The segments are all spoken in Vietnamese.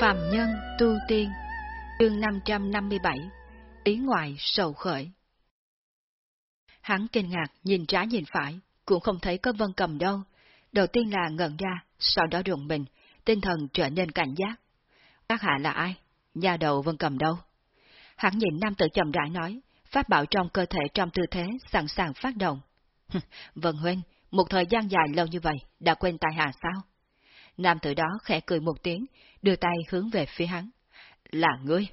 Phạm Nhân Tu Tiên Chương 557 Ý ngoại sầu khởi Hắn kinh ngạc nhìn trái nhìn phải, cũng không thấy có vân cầm đâu. Đầu tiên là ngẩn ra, sau đó rùng mình, tinh thần trở nên cảnh giác. Các hạ là ai? Nhà đầu vân cầm đâu? Hắn nhìn nam tử chậm rãi nói, phát bảo trong cơ thể trong tư thế sẵn sàng phát động. vân huynh, một thời gian dài lâu như vậy, đã quên tài hạ sao? Nam tử đó khẽ cười một tiếng, đưa tay hướng về phía hắn. Là ngươi.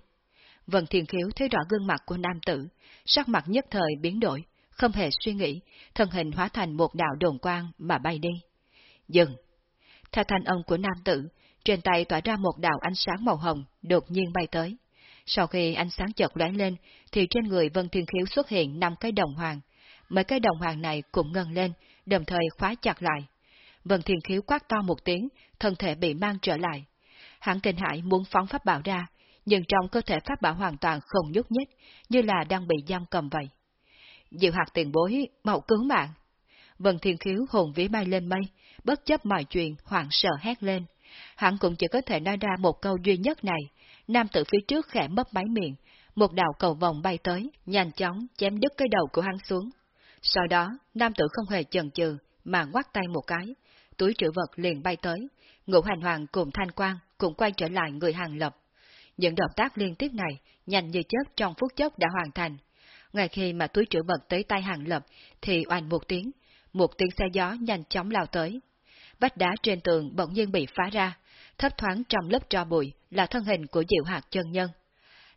Vân Thiên Khiếu thấy rõ gương mặt của nam tử, sắc mặt nhất thời biến đổi, không hề suy nghĩ, thân hình hóa thành một đạo đồn quang mà bay đi. Dừng! Theo thanh âm của nam tử, trên tay tỏa ra một đạo ánh sáng màu hồng, đột nhiên bay tới. Sau khi ánh sáng chợt lóe lên, thì trên người Vân Thiên Khiếu xuất hiện năm cái đồng hoàng. Mấy cái đồng hoàng này cũng ngân lên, đồng thời khóa chặt lại. Vân Thiên Khiếu quát to một tiếng, thân thể bị mang trở lại. Hắn kinh hãi muốn phóng pháp bảo ra, nhưng trong cơ thể pháp bảo hoàn toàn không nhúc nhích, như là đang bị giam cầm vậy. Diệu hạt tiền bối, mạo cứu mạng. Vân Thiên Khiếu hồn vía bay lên mây, bất chấp mọi chuyện, hoảng sợ hét lên. Hắn cũng chỉ có thể nói ra một câu duy nhất này. Nam tử phía trước khẽ mấp máy miệng, một đạo cầu vòng bay tới, nhanh chóng chém đứt cái đầu của hắn xuống. Sau đó, nam tử không hề chần chừ, mà ngoắt tay một cái, túi trữ vật liền bay tới, ngũ hành hoàng cùng thanh quang cũng quay trở lại người hàng lập. Những động tác liên tiếp này, nhanh như chớp trong phút chốc đã hoàn thành. Ngay khi mà túi trữ vật tới tay hàng lập, thì oanh một tiếng, một tiếng xe gió nhanh chóng lao tới. Vách đá trên tường bỗng nhiên bị phá ra, thấp thoáng trong lớp tro bụi là thân hình của diệu hạt chân nhân.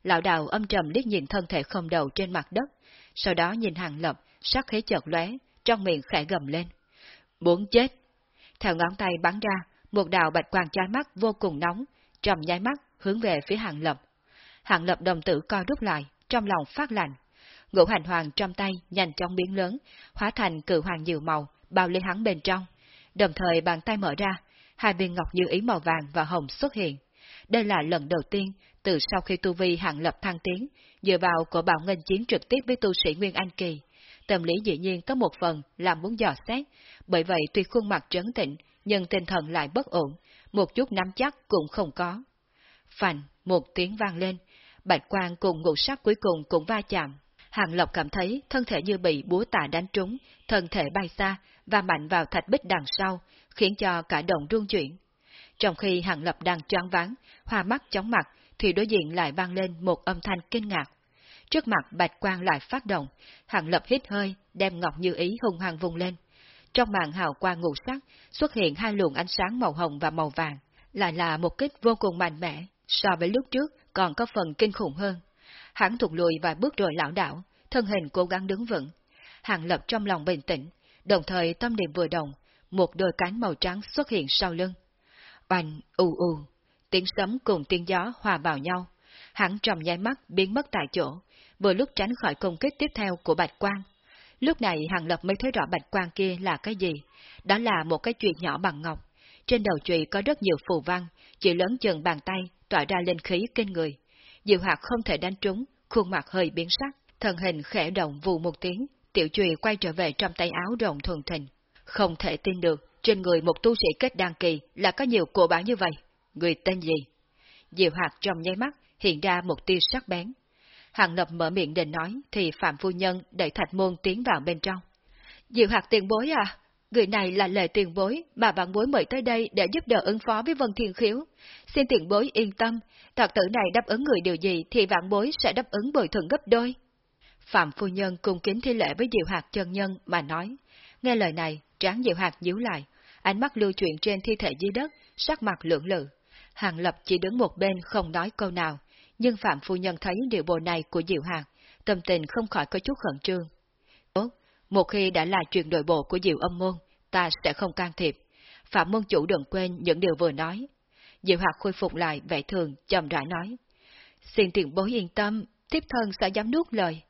Lão đạo âm trầm liếc nhìn thân thể không đầu trên mặt đất, sau đó nhìn hàng lập, sắc khí chợt lóe, trong miệng khẽ gầm lên. Muốn chết! Theo ngón tay bắn ra, một đạo bạch quang chói mắt vô cùng nóng, trầm nháy mắt hướng về phía hạng lập. Hạng lập đồng tử co rút lại, trong lòng phát lạnh. Ngũ hành hoàng trong tay nhanh chóng biến lớn, hóa thành cự hoàng nhiều màu, bao lấy hắn bên trong. Đồng thời bàn tay mở ra, hai viên ngọc như ý màu vàng và hồng xuất hiện. Đây là lần đầu tiên từ sau khi tu vi hạng lập thăng tiến, dựa vào của bảo ngân chiến trực tiếp với tu sĩ Nguyên Anh Kỳ. Tâm lý dĩ nhiên có một phần là muốn dò xét, bởi vậy tuy khuôn mặt trấn tĩnh nhưng tinh thần lại bất ổn, một chút nắm chắc cũng không có. Phành, một tiếng vang lên, bạch quang cùng ngũ sắc cuối cùng cũng va chạm. Hàng Lộc cảm thấy thân thể như bị búa tạ đánh trúng, thân thể bay xa và mạnh vào thạch bích đằng sau, khiến cho cả động rung chuyển. Trong khi Hàng Lập đang choáng váng, hoa mắt chóng mặt, thì đối diện lại vang lên một âm thanh kinh ngạc. Trước mặt bạch quang lại phát động, Hàng Lập hít hơi, đem ngọc như ý hung hăng vùng lên. Trong màn hào quang ngũ sắc xuất hiện hai luồng ánh sáng màu hồng và màu vàng, lại là một kích vô cùng mạnh mẽ, so với lúc trước còn có phần kinh khủng hơn. Hắn thụt lùi vài bước rồi lão đảo, thân hình cố gắng đứng vững. Hàng lập trong lòng bình tĩnh, đồng thời tâm niệm vừa động, một đôi cánh màu trắng xuất hiện sau lưng. Oanh, u u, tiếng sấm cùng tiếng gió hòa vào nhau. Hắn trong nháy mắt biến mất tại chỗ, vừa lúc tránh khỏi công kích tiếp theo của bạch quang. Lúc này Hàng Lập mới thấy rõ bạch quang kia là cái gì. Đó là một cái chuyện nhỏ bằng ngọc. Trên đầu chùy có rất nhiều phù văn, chỉ lớn chừng bàn tay, tỏa ra lên khí kinh người. Diệu hạt không thể đánh trúng, khuôn mặt hơi biến sắc, thân hình khẽ động vù một tiếng, tiểu chùy quay trở về trong tay áo rộng thuần thình. Không thể tin được, trên người một tu sĩ kết đăng kỳ là có nhiều cổ bảo như vậy. Người tên gì? Diệu hạt trong nháy mắt hiện ra một tia sắc bén. Hàng Lập mở miệng định nói, thì Phạm Phu Nhân đẩy Thạch Môn tiến vào bên trong. Diệu hạt tiền bối à? Người này là lệ tiền bối mà bạn bối mời tới đây để giúp đỡ ứng phó với Vân Thiên Khiếu. Xin tiền bối yên tâm, thật tử này đáp ứng người điều gì thì vạn bối sẽ đáp ứng bồi thường gấp đôi. Phạm Phu Nhân cung kính thi lễ với Diệu hạt chân nhân mà nói. Nghe lời này, tráng Diệu hạt nhíu lại, ánh mắt lưu chuyển trên thi thể dưới đất, sắc mặt lưỡng lự. Hàng Lập chỉ đứng một bên không nói câu nào, nhưng Phạm Phu Nhân thấy điệu bộ này của Diệu Hạc, tâm tình không khỏi có chút khẩn trương. Tốt, một khi đã là chuyện đội bộ của Diệu âm môn, ta sẽ không can thiệp. Phạm môn chủ đừng quên những điều vừa nói. Diệu Hạc khôi phục lại vẻ thường, chậm rãi nói. Xin tiền bối yên tâm, tiếp thân sẽ dám nuốt lời.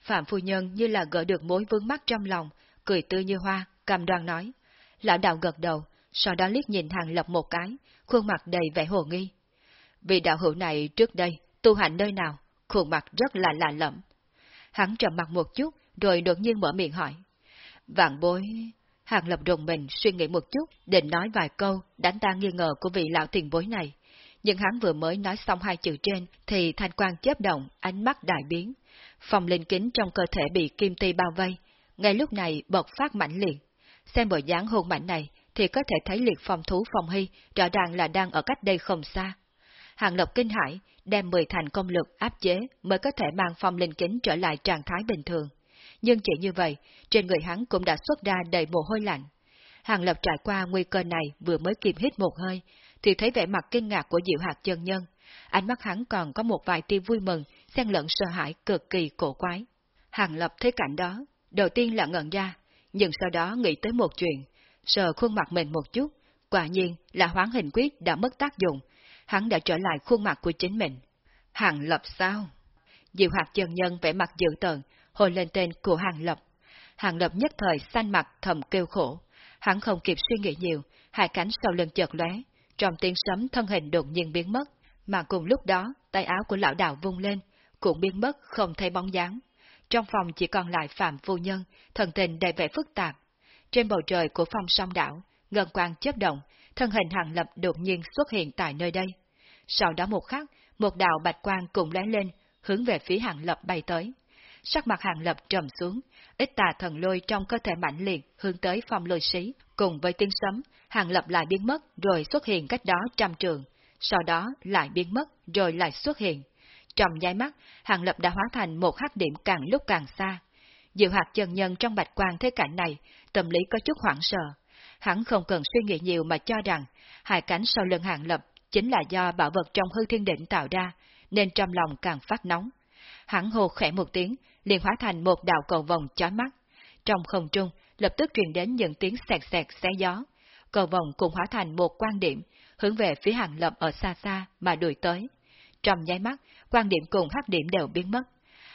Phạm Phu Nhân như là gỡ được mối vướng mắt trong lòng, cười tươi như hoa, cầm đoan nói. Lão đạo gật đầu, sau đó liếc nhìn hàng lập một cái, khuôn mặt đầy vẻ hồ nghi. Vì đạo hữu này trước đây tu hành nơi nào, khuôn mặt rất là lạ lẫm. Hắn trầm mặt một chút, rồi đột nhiên mở miệng hỏi. Vạn bối... Hàng lập rùng mình suy nghĩ một chút, định nói vài câu, đánh tan nghi ngờ của vị lão tiền bối này. nhưng hắn vừa mới nói xong hai chữ trên thì thanh quan chớp động, ánh mắt đại biến. Phòng linh kính trong cơ thể bị kim ti bao vây, ngay lúc này bật phát mạnh liệt. Xem bộ dáng hôn mạnh này thì có thể thấy liệt phòng thú phòng hy rõ ràng là đang ở cách đây không xa. Hàng Lộc kinh hải đem 10 thành công lực áp chế mới có thể mang phong linh kính trở lại trạng thái bình thường. Nhưng chỉ như vậy, trên người hắn cũng đã xuất ra đầy mồ hôi lạnh. Hàng Lập trải qua nguy cơ này vừa mới kịp hít một hơi, thì thấy vẻ mặt kinh ngạc của Diệu Hạc chân nhân. Ánh mắt hắn còn có một vài tia vui mừng, xen lẫn sợ hãi cực kỳ cổ quái. Hàng Lập thấy cảnh đó, đầu tiên là ngẩn ra, nhưng sau đó nghĩ tới một chuyện, sờ khuôn mặt mình một chút, quả nhiên là hoán hình quyết đã mất tác dụng, hắn đã trở lại khuôn mặt của chính mình. Hàng Lập sao? Diệu hoạt chân nhân vẻ mặt dữ tợn, hồi lên tên của Hàng Lập. Hàng Lập nhất thời xanh mặt thầm kêu khổ, hắn không kịp suy nghĩ nhiều, hai cánh sau lưng chợt lóe, trong tiếng sấm thân hình đột nhiên biến mất, mà cùng lúc đó tay áo của lão đạo vung lên, cũng biến mất không thấy bóng dáng. Trong phòng chỉ còn lại Phạm Phu Nhân, thần tình đầy vẻ phức tạp. Trên bầu trời của phòng song đảo, ngân quang chớp động, thân hình hàng lập đột nhiên xuất hiện tại nơi đây. Sau đó một khắc, một đạo bạch quang cùng lóe lên, hướng về phía hàng lập bay tới. Sắc mặt hàng lập trầm xuống, ít tà thần lôi trong cơ thể mạnh liệt hướng tới phong lôi sĩ, cùng với tiếng sấm, hàng lập lại biến mất rồi xuất hiện cách đó trăm trường, sau đó lại biến mất rồi lại xuất hiện. Trong nháy mắt, hàng lập đã hóa thành một hắc điểm càng lúc càng xa. Diệu hạt chân nhân trong bạch quan thế cảnh này, tâm lý có chút hoảng sợ. Hắn không cần suy nghĩ nhiều mà cho rằng, hai cánh sau lưng hàng lập chính là do bảo vật trong hư thiên đỉnh tạo ra, nên trong lòng càng phát nóng. Hắn hồ khẽ một tiếng, liền hóa thành một đạo cầu vòng chói mắt. Trong không trung, lập tức truyền đến những tiếng sẹt sẹt xé gió. Cầu vòng cũng hóa thành một quan điểm, hướng về phía hàng lập ở xa xa mà đuổi tới. Trong nháy mắt, quan điểm cùng hắc điểm đều biến mất.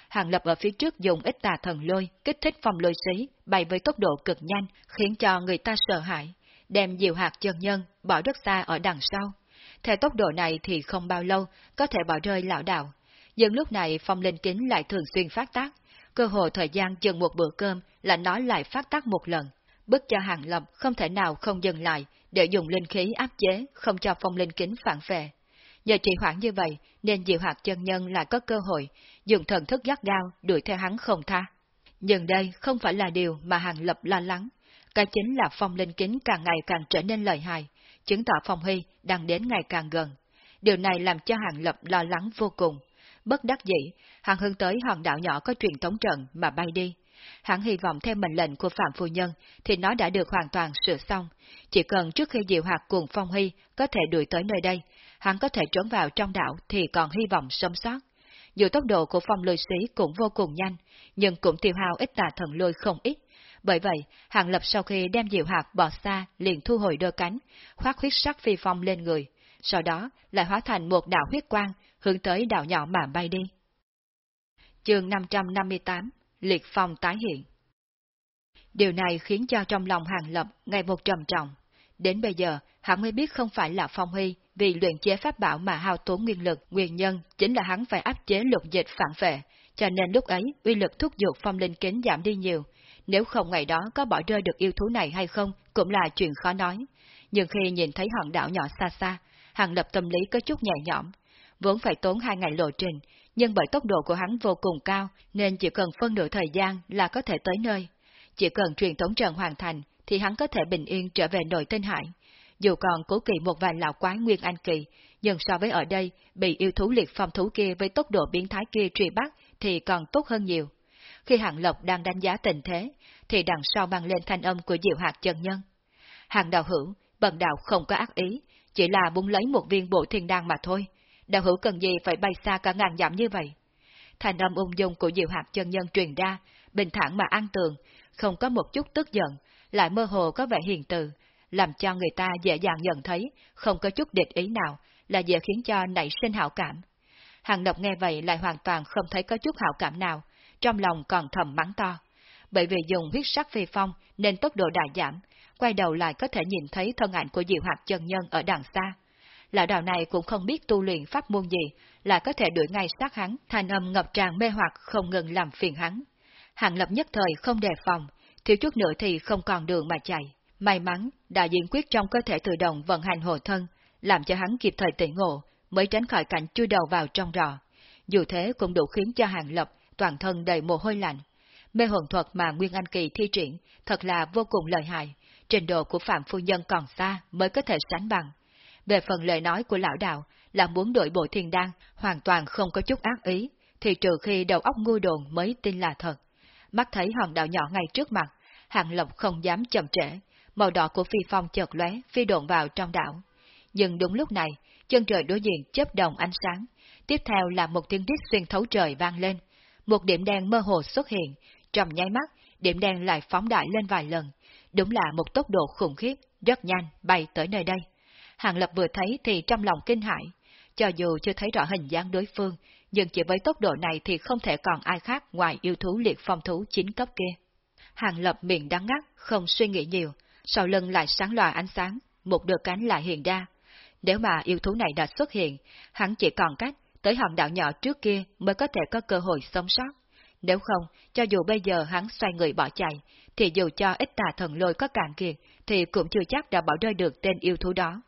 Hàng lập ở phía trước dùng ít tà thần lôi, kích thích phong lôi xí, bay với tốc độ cực nhanh, khiến cho người ta sợ hãi, đem diệu hạt chân nhân, bỏ rất xa ở đằng sau. Theo tốc độ này thì không bao lâu, có thể bỏ rơi lão đạo. Nhưng lúc này phong linh kính lại thường xuyên phát tác, cơ hội thời gian chừng một bữa cơm là nó lại phát tác một lần, bức cho hàng lập không thể nào không dừng lại để dùng linh khí áp chế, không cho phong linh kính phản về. Nhờ trì hoãn như vậy, nên diệu hạt chân nhân lại có cơ hội dùng thần thức gắt gao đuổi theo hắn không tha. Nhưng đây không phải là điều mà hàng lập lo lắng, cái chính là phong linh kính càng ngày càng trở nên lợi hại, chứng tỏ phong hy đang đến ngày càng gần. Điều này làm cho hàng lập lo lắng vô cùng. Bất đắc dĩ, hàng hướng tới hòn đảo nhỏ có truyền thống trận mà bay đi. Hắn hy vọng theo mệnh lệnh của Phạm Phu Nhân thì nó đã được hoàn toàn sửa xong. Chỉ cần trước khi Diệu Hạc cùng Phong Hy có thể đuổi tới nơi đây, hắn có thể trốn vào trong đảo thì còn hy vọng sống sót. Dù tốc độ của phong lôi sĩ cũng vô cùng nhanh, nhưng cũng tiêu hao ít tà thần lôi không ít. Bởi vậy, Hàng Lập sau khi đem diệu hạt bỏ xa liền thu hồi đôi cánh, khoác huyết sắc phi phong lên người, sau đó lại hóa thành một đạo huyết quang, hướng tới đạo nhỏ mà bay đi. Chương 558 Liệt phong tái hiện Điều này khiến cho trong lòng Hàng Lập ngày một trầm trọng. Đến bây giờ, hắn mới biết không phải là Phong Huy vì luyện chế pháp bảo mà hao tốn nguyên lực, nguyên nhân chính là hắn phải áp chế lục dịch phản vệ, cho nên lúc ấy uy lực thúc giục phong linh kính giảm đi nhiều. Nếu không ngày đó có bỏ rơi được yêu thú này hay không cũng là chuyện khó nói. Nhưng khi nhìn thấy hòn đảo nhỏ xa xa, hàng lập tâm lý có chút nhẹ nhõm. Vốn phải tốn hai ngày lộ trình, nhưng bởi tốc độ của hắn vô cùng cao nên chỉ cần phân nửa thời gian là có thể tới nơi. Chỉ cần truyền thống trần hoàn thành thì hắn có thể bình yên trở về nội tinh hải. Dù còn cố kỵ một vài lão quái nguyên anh kỳ, nhưng so với ở đây, bị yêu thú liệt phong thú kia với tốc độ biến thái kia truy bắt thì còn tốt hơn nhiều. Khi Hạng Lộc đang đánh giá tình thế, thì đằng sau mang lên thanh âm của Diệu Hạt chân nhân. Hàng đạo hữu, bần đạo không có ác ý, chỉ là muốn lấy một viên bộ thiên đan mà thôi. Đạo hữu cần gì phải bay xa cả ngàn dặm như vậy? Thanh âm ung dung của Diệu Hạt chân nhân truyền ra, bình thản mà an tường, không có một chút tức giận, lại mơ hồ có vẻ hiền từ, làm cho người ta dễ dàng nhận thấy, không có chút địch ý nào, là dễ khiến cho nảy sinh hảo cảm. Hàng Độc nghe vậy lại hoàn toàn không thấy có chút hảo cảm nào, trong lòng còn thầm mắng to. Bởi vì dùng huyết sắc phi phong nên tốc độ đại giảm, quay đầu lại có thể nhìn thấy thân ảnh của diệu hoạt chân nhân ở đằng xa. Lão đạo này cũng không biết tu luyện pháp môn gì, là có thể đuổi ngay sát hắn, thanh âm ngập tràn mê hoặc không ngừng làm phiền hắn. Hàng lập nhất thời không đề phòng, thiếu chút nữa thì không còn đường mà chạy. May mắn, đã diễn quyết trong cơ thể tự động vận hành hộ thân, làm cho hắn kịp thời tỉnh ngộ, mới tránh khỏi cảnh chui đầu vào trong rò. Dù thế cũng đủ khiến cho Hàng Lập toàn thân đầy mồ hôi lạnh. Mê hồn thuật mà Nguyên Anh Kỳ thi triển thật là vô cùng lợi hại, trình độ của Phạm Phu Nhân còn xa mới có thể sánh bằng. Về phần lời nói của lão đạo là muốn đổi bộ thiên đan, hoàn toàn không có chút ác ý, thì trừ khi đầu óc ngu đồn mới tin là thật. Mắt thấy hòn đảo nhỏ ngay trước mặt, Hàng Lộc không dám chậm trễ, màu đỏ của phi phong chợt lóe phi độn vào trong đảo. Nhưng đúng lúc này, chân trời đối diện chớp đồng ánh sáng, tiếp theo là một tiếng rít xuyên thấu trời vang lên. Một điểm đen mơ hồ xuất hiện, trong nháy mắt, điểm đen lại phóng đại lên vài lần. Đúng là một tốc độ khủng khiếp, rất nhanh bay tới nơi đây. Hàng Lập vừa thấy thì trong lòng kinh hãi, cho dù chưa thấy rõ hình dáng đối phương, nhưng chỉ với tốc độ này thì không thể còn ai khác ngoài yêu thú liệt phong thú chính cấp kia. Hàng Lập miệng đắng ngắt, không suy nghĩ nhiều, sau lưng lại sáng loà ánh sáng, một đôi cánh lại hiện ra. Nếu mà yêu thú này đã xuất hiện, hắn chỉ còn cách tới hòn đảo nhỏ trước kia mới có thể có cơ hội sống sót. Nếu không, cho dù bây giờ hắn xoay người bỏ chạy, thì dù cho ít tà thần lôi có cạn kiệt, thì cũng chưa chắc đã bỏ rơi được tên yêu thú đó.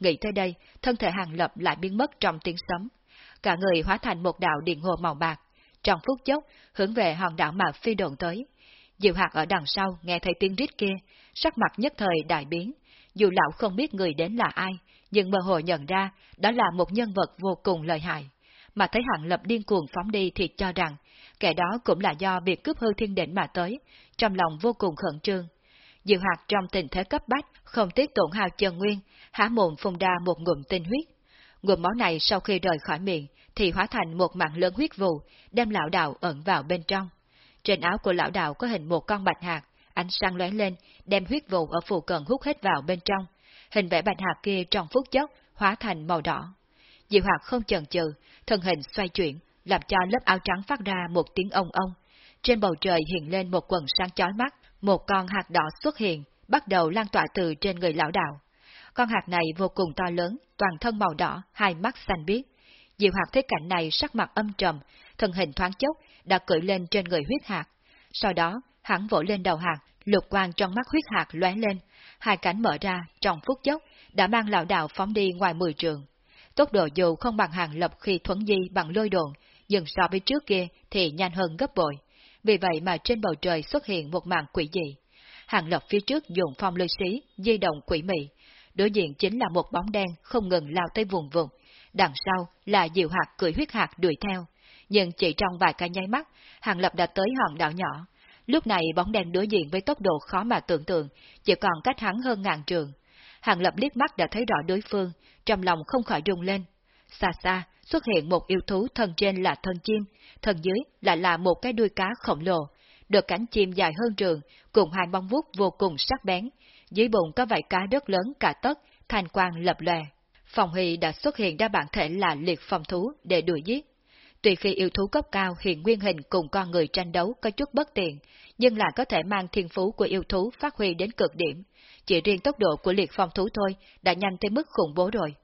Nghĩ tới đây, thân thể hàng lập lại biến mất trong tiếng sấm. Cả người hóa thành một đạo điện hồ màu bạc. Trong phút chốc, hướng về hòn đảo mà phi đồn tới. Diệu hạt ở đằng sau nghe thấy tiếng rít kia, sắc mặt nhất thời đại biến. Dù lão không biết người đến là ai, nhưng mơ hồ nhận ra đó là một nhân vật vô cùng lợi hại. Mà thấy hạng lập điên cuồng phóng đi thì cho rằng, kẻ đó cũng là do việc cướp hư thiên đỉnh mà tới, trong lòng vô cùng khẩn trương. Diệu hạt trong tình thế cấp bách, không tiếc tổn hao chân nguyên, há mồm phun ra một ngụm tinh huyết. Ngụm máu này sau khi rời khỏi miệng, thì hóa thành một mạng lớn huyết vụ, đem lão đạo ẩn vào bên trong. Trên áo của lão đạo có hình một con bạch hạt, ánh sáng lóe lên, đem huyết vụ ở phù cận hút hết vào bên trong. Hình vẽ bạch hạt kia trong phút chốc hóa thành màu đỏ. Diệu hạt không chần chừ, thân hình xoay chuyển, làm cho lớp áo trắng phát ra một tiếng ông ông. Trên bầu trời hiện lên một quần sáng chói mắt, một con hạt đỏ xuất hiện, bắt đầu lan tỏa từ trên người lão đạo. Con hạt này vô cùng to lớn, toàn thân màu đỏ, hai mắt xanh biếc. Diệu hạt thấy cảnh này sắc mặt âm trầm, thân hình thoáng chốc, đã cưỡi lên trên người huyết hạt. Sau đó, hắn vỗ lên đầu hạt, lục quang trong mắt huyết hạt lóe lên, hai cánh mở ra, trong phút chốc, đã mang lão đạo phóng đi ngoài mười trường. Tốc độ dù không bằng hàng lập khi thuấn di bằng lôi đồn, nhưng so với trước kia thì nhanh hơn gấp bội. Vì vậy mà trên bầu trời xuất hiện một màn quỷ dị. Hàng lập phía trước dùng phong lôi xí, di động quỷ mị. Đối diện chính là một bóng đen không ngừng lao tới vùng vùng. Đằng sau là diệu hạt cười huyết hạt đuổi theo. Nhưng chỉ trong vài cái nháy mắt, hàng lập đã tới hòn đảo nhỏ. Lúc này bóng đen đối diện với tốc độ khó mà tưởng tượng, chỉ còn cách hắn hơn ngàn trường. Hàng lập liếc mắt đã thấy rõ đối phương, trong lòng không khỏi rung lên. Xa xa, xuất hiện một yêu thú thân trên là thân chim, thân dưới lại là một cái đuôi cá khổng lồ, được cánh chim dài hơn trường, cùng hai bông vuốt vô cùng sắc bén, dưới bụng có vảy cá rất lớn cả tấc, thành quang lập lòe. Phòng Huy đã xuất hiện ra bản thể là liệt phòng thú để đuổi giết. Tuy khi yêu thú cấp cao hiện nguyên hình cùng con người tranh đấu có chút bất tiện, nhưng lại có thể mang thiên phú của yêu thú phát huy đến cực điểm. Chỉ riêng tốc độ của liệt phong thú thôi đã nhanh tới mức khủng bố rồi.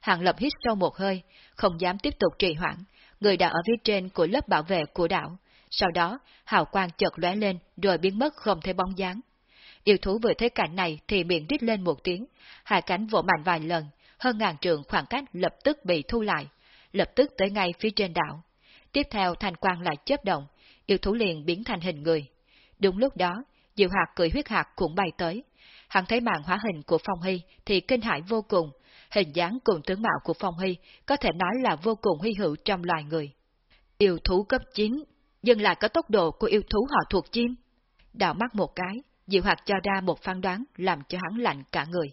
Hàng Lập hít sâu một hơi, không dám tiếp tục trì hoãn, người đã ở phía trên của lớp bảo vệ của đảo. Sau đó, hào quang chợt lóe lên rồi biến mất không thấy bóng dáng. Yêu thú vừa thấy cảnh này thì miệng rít lên một tiếng, hai cánh vỗ mạnh vài lần, hơn ngàn trường khoảng cách lập tức bị thu lại, lập tức tới ngay phía trên đảo. Tiếp theo thành quang lại chớp động, yêu thú liền biến thành hình người. Đúng lúc đó, diệu hạt cười huyết hạt cũng bay tới. Hắn thấy màn hóa hình của Phong Hy thì kinh hãi vô cùng, hình dáng cùng tướng mạo của Phong Hy có thể nói là vô cùng huy hữu trong loài người. Yêu thú cấp 9, nhưng lại có tốc độ của yêu thú họ thuộc chim. đảo mắt một cái, Diệu Hoạt cho ra một phán đoán làm cho hắn lạnh cả người.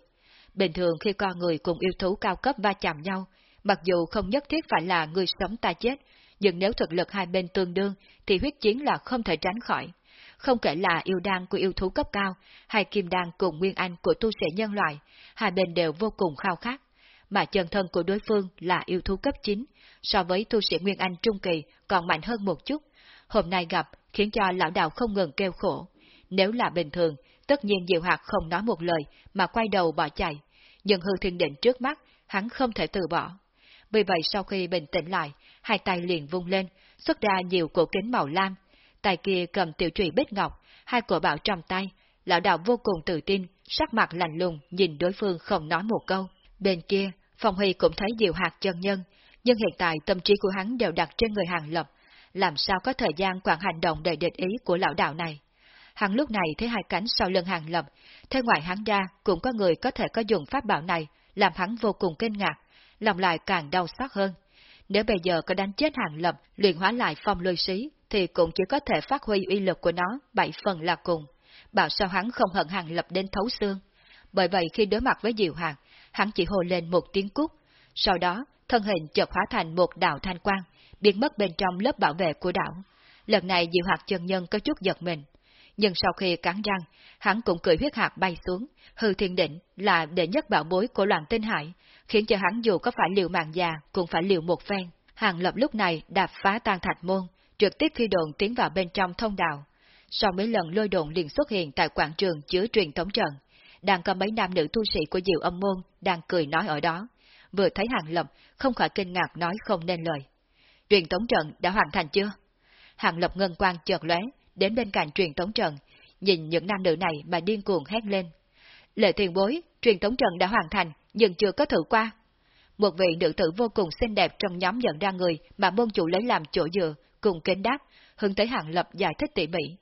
Bình thường khi con người cùng yêu thú cao cấp va chạm nhau, mặc dù không nhất thiết phải là người sống ta chết, nhưng nếu thực lực hai bên tương đương thì huyết chiến là không thể tránh khỏi. Không kể là yêu đan của yêu thú cấp cao hay kim đan cùng nguyên anh của tu sĩ nhân loại, hai bên đều vô cùng khao khát mà chân thân của đối phương là yêu thú cấp 9, so với tu sĩ Nguyên Anh Trung Kỳ còn mạnh hơn một chút. Hôm nay gặp khiến cho lão đạo không ngừng kêu khổ. Nếu là bình thường, tất nhiên Diệu Hạt không nói một lời mà quay đầu bỏ chạy, nhưng hư thiên định trước mắt, hắn không thể từ bỏ. Vì vậy sau khi bình tĩnh lại, hai tay liền vung lên, xuất ra nhiều cổ kính màu lam. Tay kia cầm tiểu trụy bích ngọc, hai cổ bảo trong tay, lão đạo vô cùng tự tin, sắc mặt lạnh lùng nhìn đối phương không nói một câu. Bên kia, Phong Huy cũng thấy Diệu Hạt chân nhân, nhưng hiện tại tâm trí của hắn đều đặt trên người Hàng Lập, làm sao có thời gian quản hành động đầy địch ý của lão đạo này. Hắn lúc này thấy hai cánh sau lưng Hàng Lập, thế ngoài hắn ra cũng có người có thể có dùng pháp bảo này, làm hắn vô cùng kinh ngạc, lòng lại càng đau xót hơn. Nếu bây giờ có đánh chết Hàng Lập, luyện hóa lại phong lôi sĩ, thì cũng chỉ có thể phát huy uy lực của nó bảy phần là cùng. Bảo sao hắn không hận Hàng Lập đến thấu xương. Bởi vậy khi đối mặt với Diệu Hàng, hắn chỉ hồ lên một tiếng cút. Sau đó, thân hình chợt hóa thành một đạo thanh quang, biến mất bên trong lớp bảo vệ của đảo. Lần này Diệu hạc chân nhân có chút giật mình. Nhưng sau khi cắn răng, hắn cũng cười huyết hạt bay xuống, hư thiên định là đệ nhất bảo bối của loạn tinh hải, khiến cho hắn dù có phải liều mạng già cũng phải liều một phen. Hàng lập lúc này đạp phá tan thạch môn, trực tiếp phi đồn tiến vào bên trong thông đạo. Sau mấy lần lôi đồn liền xuất hiện tại quảng trường chứa truyền thống trận, đang có mấy nam nữ tu sĩ của Diệu Âm Môn đang cười nói ở đó. Vừa thấy Hàng Lập, không khỏi kinh ngạc nói không nên lời. Truyền tống trận đã hoàn thành chưa? Hàng Lập ngân quang chợt lóe, đến bên cạnh truyền tống trận, nhìn những nam nữ này mà điên cuồng hét lên. Lệ thuyền bối, truyền tống trận đã hoàn thành, nhưng chưa có thử qua. Một vị nữ tử vô cùng xinh đẹp trong nhóm nhận ra người mà môn chủ lấy làm chỗ dựa, cùng kính đáp, hướng tới Hàng Lập giải thích tỉ mỉ.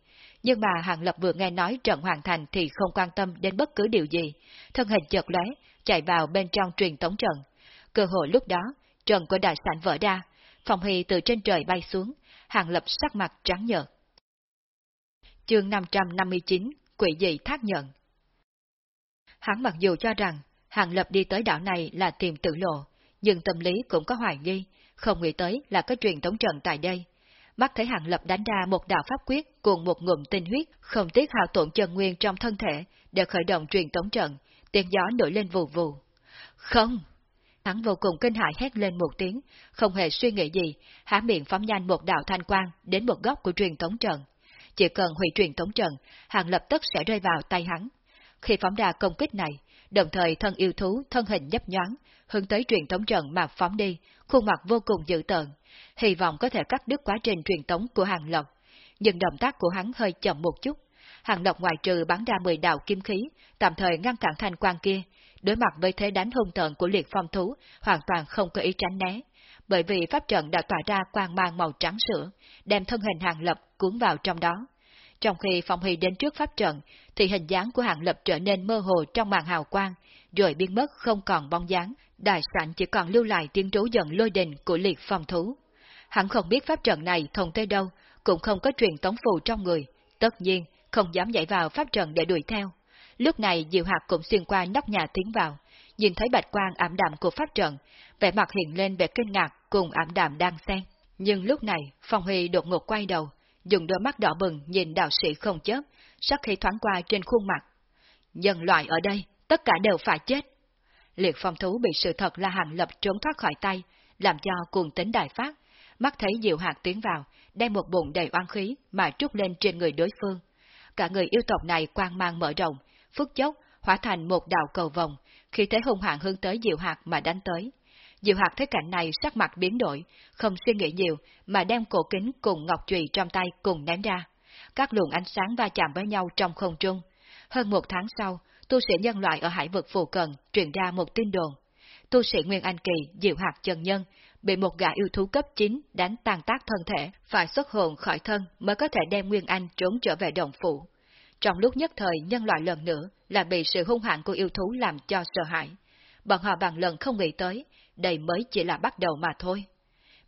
Nhưng mà Hàng Lập vừa nghe nói trận hoàn thành thì không quan tâm đến bất cứ điều gì, thân hình chợt lóe, chạy vào bên trong truyền tống trận. Cơ hội lúc đó, trận của đại sản vỡ ra, phòng hy từ trên trời bay xuống, Hàng Lập sắc mặt trắng nhợt. Chương 559, Quỷ dị thác nhận Hắn mặc dù cho rằng Hàng Lập đi tới đảo này là tìm tự lộ, nhưng tâm lý cũng có hoài nghi, không nghĩ tới là có truyền tống trận tại đây. Mắt thấy Hàng Lập đánh ra một đạo pháp quyết cùng một ngụm tinh huyết, không tiếc hao tổn chân nguyên trong thân thể, để khởi động truyền tống trận, tiếng gió nổi lên vù vù. Không! Hắn vô cùng kinh hại hét lên một tiếng, không hề suy nghĩ gì, há miệng phóng nhanh một đạo thanh quang đến một góc của truyền tống trận. Chỉ cần hủy truyền tống trận, hàng lập tức sẽ rơi vào tay hắn. Khi phóng ra công kích này, đồng thời thân yêu thú thân hình nhấp nhoáng, hướng tới truyền tống trận mà phóng đi, khuôn mặt vô cùng dữ tợn, hy vọng có thể cắt đứt quá trình truyền tống của hàng lộc. Nhưng động tác của hắn hơi chậm một chút, hàng lộc ngoài trừ bắn ra 10 đạo kim khí, tạm thời ngăn cản thanh quan kia, đối mặt với thế đánh hung tợn của liệt phong thú, hoàn toàn không có ý tránh né, bởi vì pháp trận đã tỏa ra quang mang màu trắng sữa, đem thân hình hàng lập cuốn vào trong đó. Trong khi Phong Huy đến trước pháp trận, thì hình dáng của hàng lập trở nên mơ hồ trong màn hào quang, rồi biến mất không còn bóng dáng, đại sảnh chỉ còn lưu lại tiếng trú giận lôi đình của liệt phong thú. Hắn không biết pháp trận này thông tới đâu, cũng không có truyền tống phù trong người, tất nhiên không dám nhảy vào pháp trận để đuổi theo. Lúc này Diệu Hạc cũng xuyên qua nóc nhà tiến vào, nhìn thấy bạch quang ảm đạm của pháp trận, vẻ mặt hiện lên vẻ kinh ngạc cùng ảm đạm đang xen. Nhưng lúc này, Phong Huy đột ngột quay đầu, dùng đôi mắt đỏ bừng nhìn đạo sĩ không chớp, sắc khí thoáng qua trên khuôn mặt. Nhân loại ở đây, tất cả đều phải chết. Liệt phong thú bị sự thật là hàng lập trốn thoát khỏi tay, làm cho cuồng tính đại phát, mắt thấy diệu hạt tiến vào, đem một bụng đầy oan khí mà trút lên trên người đối phương. Cả người yêu tộc này quang mang mở rộng, phức chốc hóa thành một đạo cầu vòng, khi thế hung hạng hướng tới diệu hạt mà đánh tới. Diệu hạt thấy cảnh này sắc mặt biến đổi, không suy nghĩ nhiều mà đem cổ kính cùng ngọc trùy trong tay cùng ném ra. Các luồng ánh sáng va chạm với nhau trong không trung. Hơn một tháng sau, tu sĩ nhân loại ở hải vực phù cận truyền ra một tin đồn. Tu sĩ Nguyên Anh Kỳ, Diệu hạt Trần Nhân, bị một gã yêu thú cấp 9 đánh tàn tác thân thể, phải xuất hồn khỏi thân mới có thể đem Nguyên Anh trốn trở về đồng phủ. Trong lúc nhất thời nhân loại lần nữa là bị sự hung hãn của yêu thú làm cho sợ hãi. Bọn họ bằng lần không nghĩ tới, đây mới chỉ là bắt đầu mà thôi.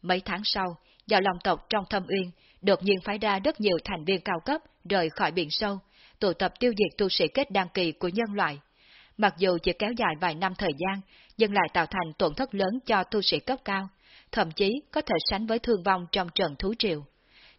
Mấy tháng sau, giao long tộc trong thâm uyên đột nhiên phái ra rất nhiều thành viên cao cấp rời khỏi biển sâu, tụ tập tiêu diệt tu sĩ kết đăng kỳ của nhân loại. Mặc dù chỉ kéo dài vài năm thời gian, nhưng lại tạo thành tổn thất lớn cho tu sĩ cấp cao, thậm chí có thể sánh với thương vong trong trận thú triều.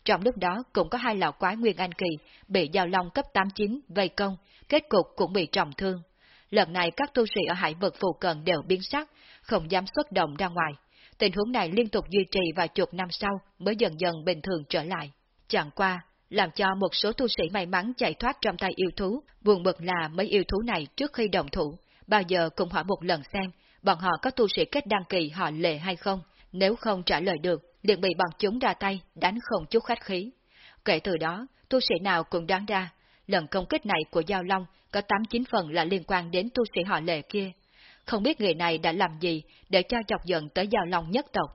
Trong lúc đó cũng có hai lão quái Nguyên Anh Kỳ bị giao long cấp 89 vây công, kết cục cũng bị trọng thương. Lần này các tu sĩ ở hải vực phụ cận đều biến sắc, không dám xuất động ra ngoài. Tình huống này liên tục duy trì vài chục năm sau mới dần dần bình thường trở lại. Chẳng qua, làm cho một số tu sĩ may mắn chạy thoát trong tay yêu thú, buồn bực là mấy yêu thú này trước khi động thủ, bao giờ cũng hỏi một lần xem, bọn họ có tu sĩ kết đăng kỳ họ lệ hay không, nếu không trả lời được, liền bị bọn chúng ra tay, đánh không chút khách khí. Kể từ đó, tu sĩ nào cũng đoán ra, lần công kích này của Giao Long có 8-9 phần là liên quan đến tu sĩ họ lệ kia không biết người này đã làm gì để cho chọc giận tới giao long nhất tộc.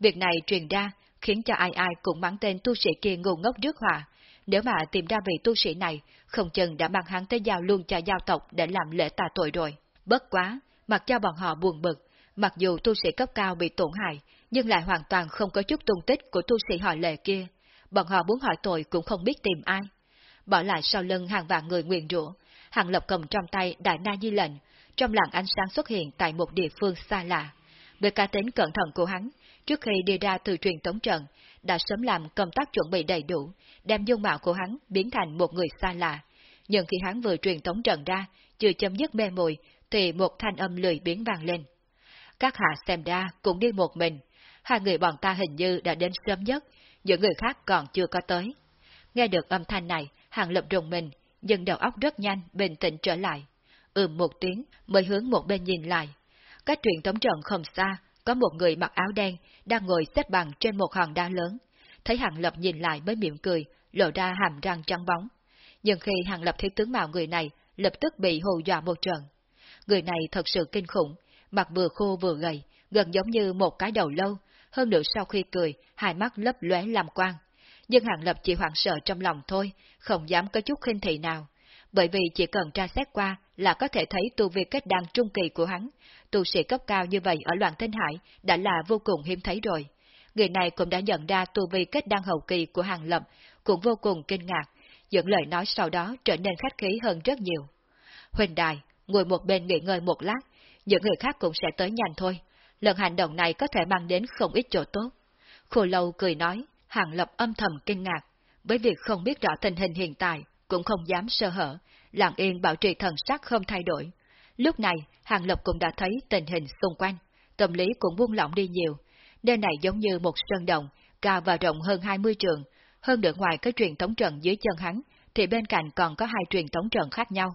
Việc này truyền ra, khiến cho ai ai cũng mắng tên tu sĩ kia ngu ngốc rước họa. Nếu mà tìm ra vị tu sĩ này, không chừng đã mang hắn tới giao luôn cho giao tộc để làm lễ tà tội rồi. Bất quá, mặc cho bọn họ buồn bực, mặc dù tu sĩ cấp cao bị tổn hại, nhưng lại hoàn toàn không có chút tung tích của tu sĩ họ lệ kia. Bọn họ muốn hỏi tội cũng không biết tìm ai. Bỏ lại sau lưng hàng vạn người nguyện rủa, hàng lập cầm trong tay đại na di lệnh, trong làng ánh sáng xuất hiện tại một địa phương xa lạ. Với cá tính cẩn thận của hắn, trước khi đi ra từ truyền tống trận, đã sớm làm công tác chuẩn bị đầy đủ, đem dung mạo của hắn biến thành một người xa lạ. Nhưng khi hắn vừa truyền tống trận ra, chưa chấm dứt mê mùi, thì một thanh âm lười biến vang lên. Các hạ xem ra cũng đi một mình, hai người bọn ta hình như đã đến sớm nhất, những người khác còn chưa có tới. Nghe được âm thanh này, hàng lập rùng mình, nhưng đầu óc rất nhanh, bình tĩnh trở lại. Ừm một tiếng, mới hướng một bên nhìn lại. Cách truyền tống trận không xa, có một người mặc áo đen, đang ngồi xếp bằng trên một hòn đá lớn. Thấy hàng lập nhìn lại mới mỉm cười, lộ ra hàm răng trắng bóng. Nhưng khi hàng lập thấy tướng mạo người này, lập tức bị hù dọa một trận. Người này thật sự kinh khủng, mặt vừa khô vừa gầy, gần giống như một cái đầu lâu, hơn nữa sau khi cười, hai mắt lấp lóe làm quang. Nhưng Hàng Lập chỉ hoảng sợ trong lòng thôi, không dám có chút khinh thị nào. Bởi vì chỉ cần tra xét qua là có thể thấy tu vi kết đan trung kỳ của hắn, tu sĩ cấp cao như vậy ở loạn Thanh hải đã là vô cùng hiếm thấy rồi. Người này cũng đã nhận ra tu vi kết đan hậu kỳ của Hàng Lập, cũng vô cùng kinh ngạc, dẫn lời nói sau đó trở nên khách khí hơn rất nhiều. Huỳnh Đài, ngồi một bên nghỉ ngơi một lát, những người khác cũng sẽ tới nhanh thôi. Lần hành động này có thể mang đến không ít chỗ tốt. Khô lâu cười nói, Hàng Lập âm thầm kinh ngạc, bởi việc không biết rõ tình hình hiện tại, cũng không dám sơ hở, lặng yên bảo trì thần sắc không thay đổi. Lúc này, Hàng Lập cũng đã thấy tình hình xung quanh, tâm lý cũng buông lỏng đi nhiều. Nơi này giống như một sân động, cao và rộng hơn 20 trường, hơn nữa ngoài cái truyền thống trận dưới chân hắn, thì bên cạnh còn có hai truyền thống trận khác nhau.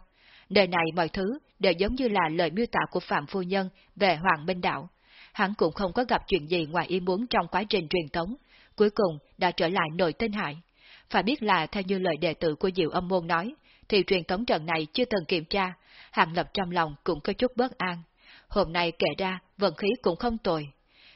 Đời này mọi thứ đều giống như là lời miêu tả của Phạm Phu Nhân về Hoàng Minh Đạo. Hắn cũng không có gặp chuyện gì ngoài ý muốn trong quá trình truyền thống. cuối cùng đã trở lại nội tinh hải. Phải biết là theo như lời đệ tử của Diệu Âm Môn nói, thì truyền tống trận này chưa từng kiểm tra, Hàng Lập trong lòng cũng có chút bất an. Hôm nay kể ra, vận khí cũng không tồi.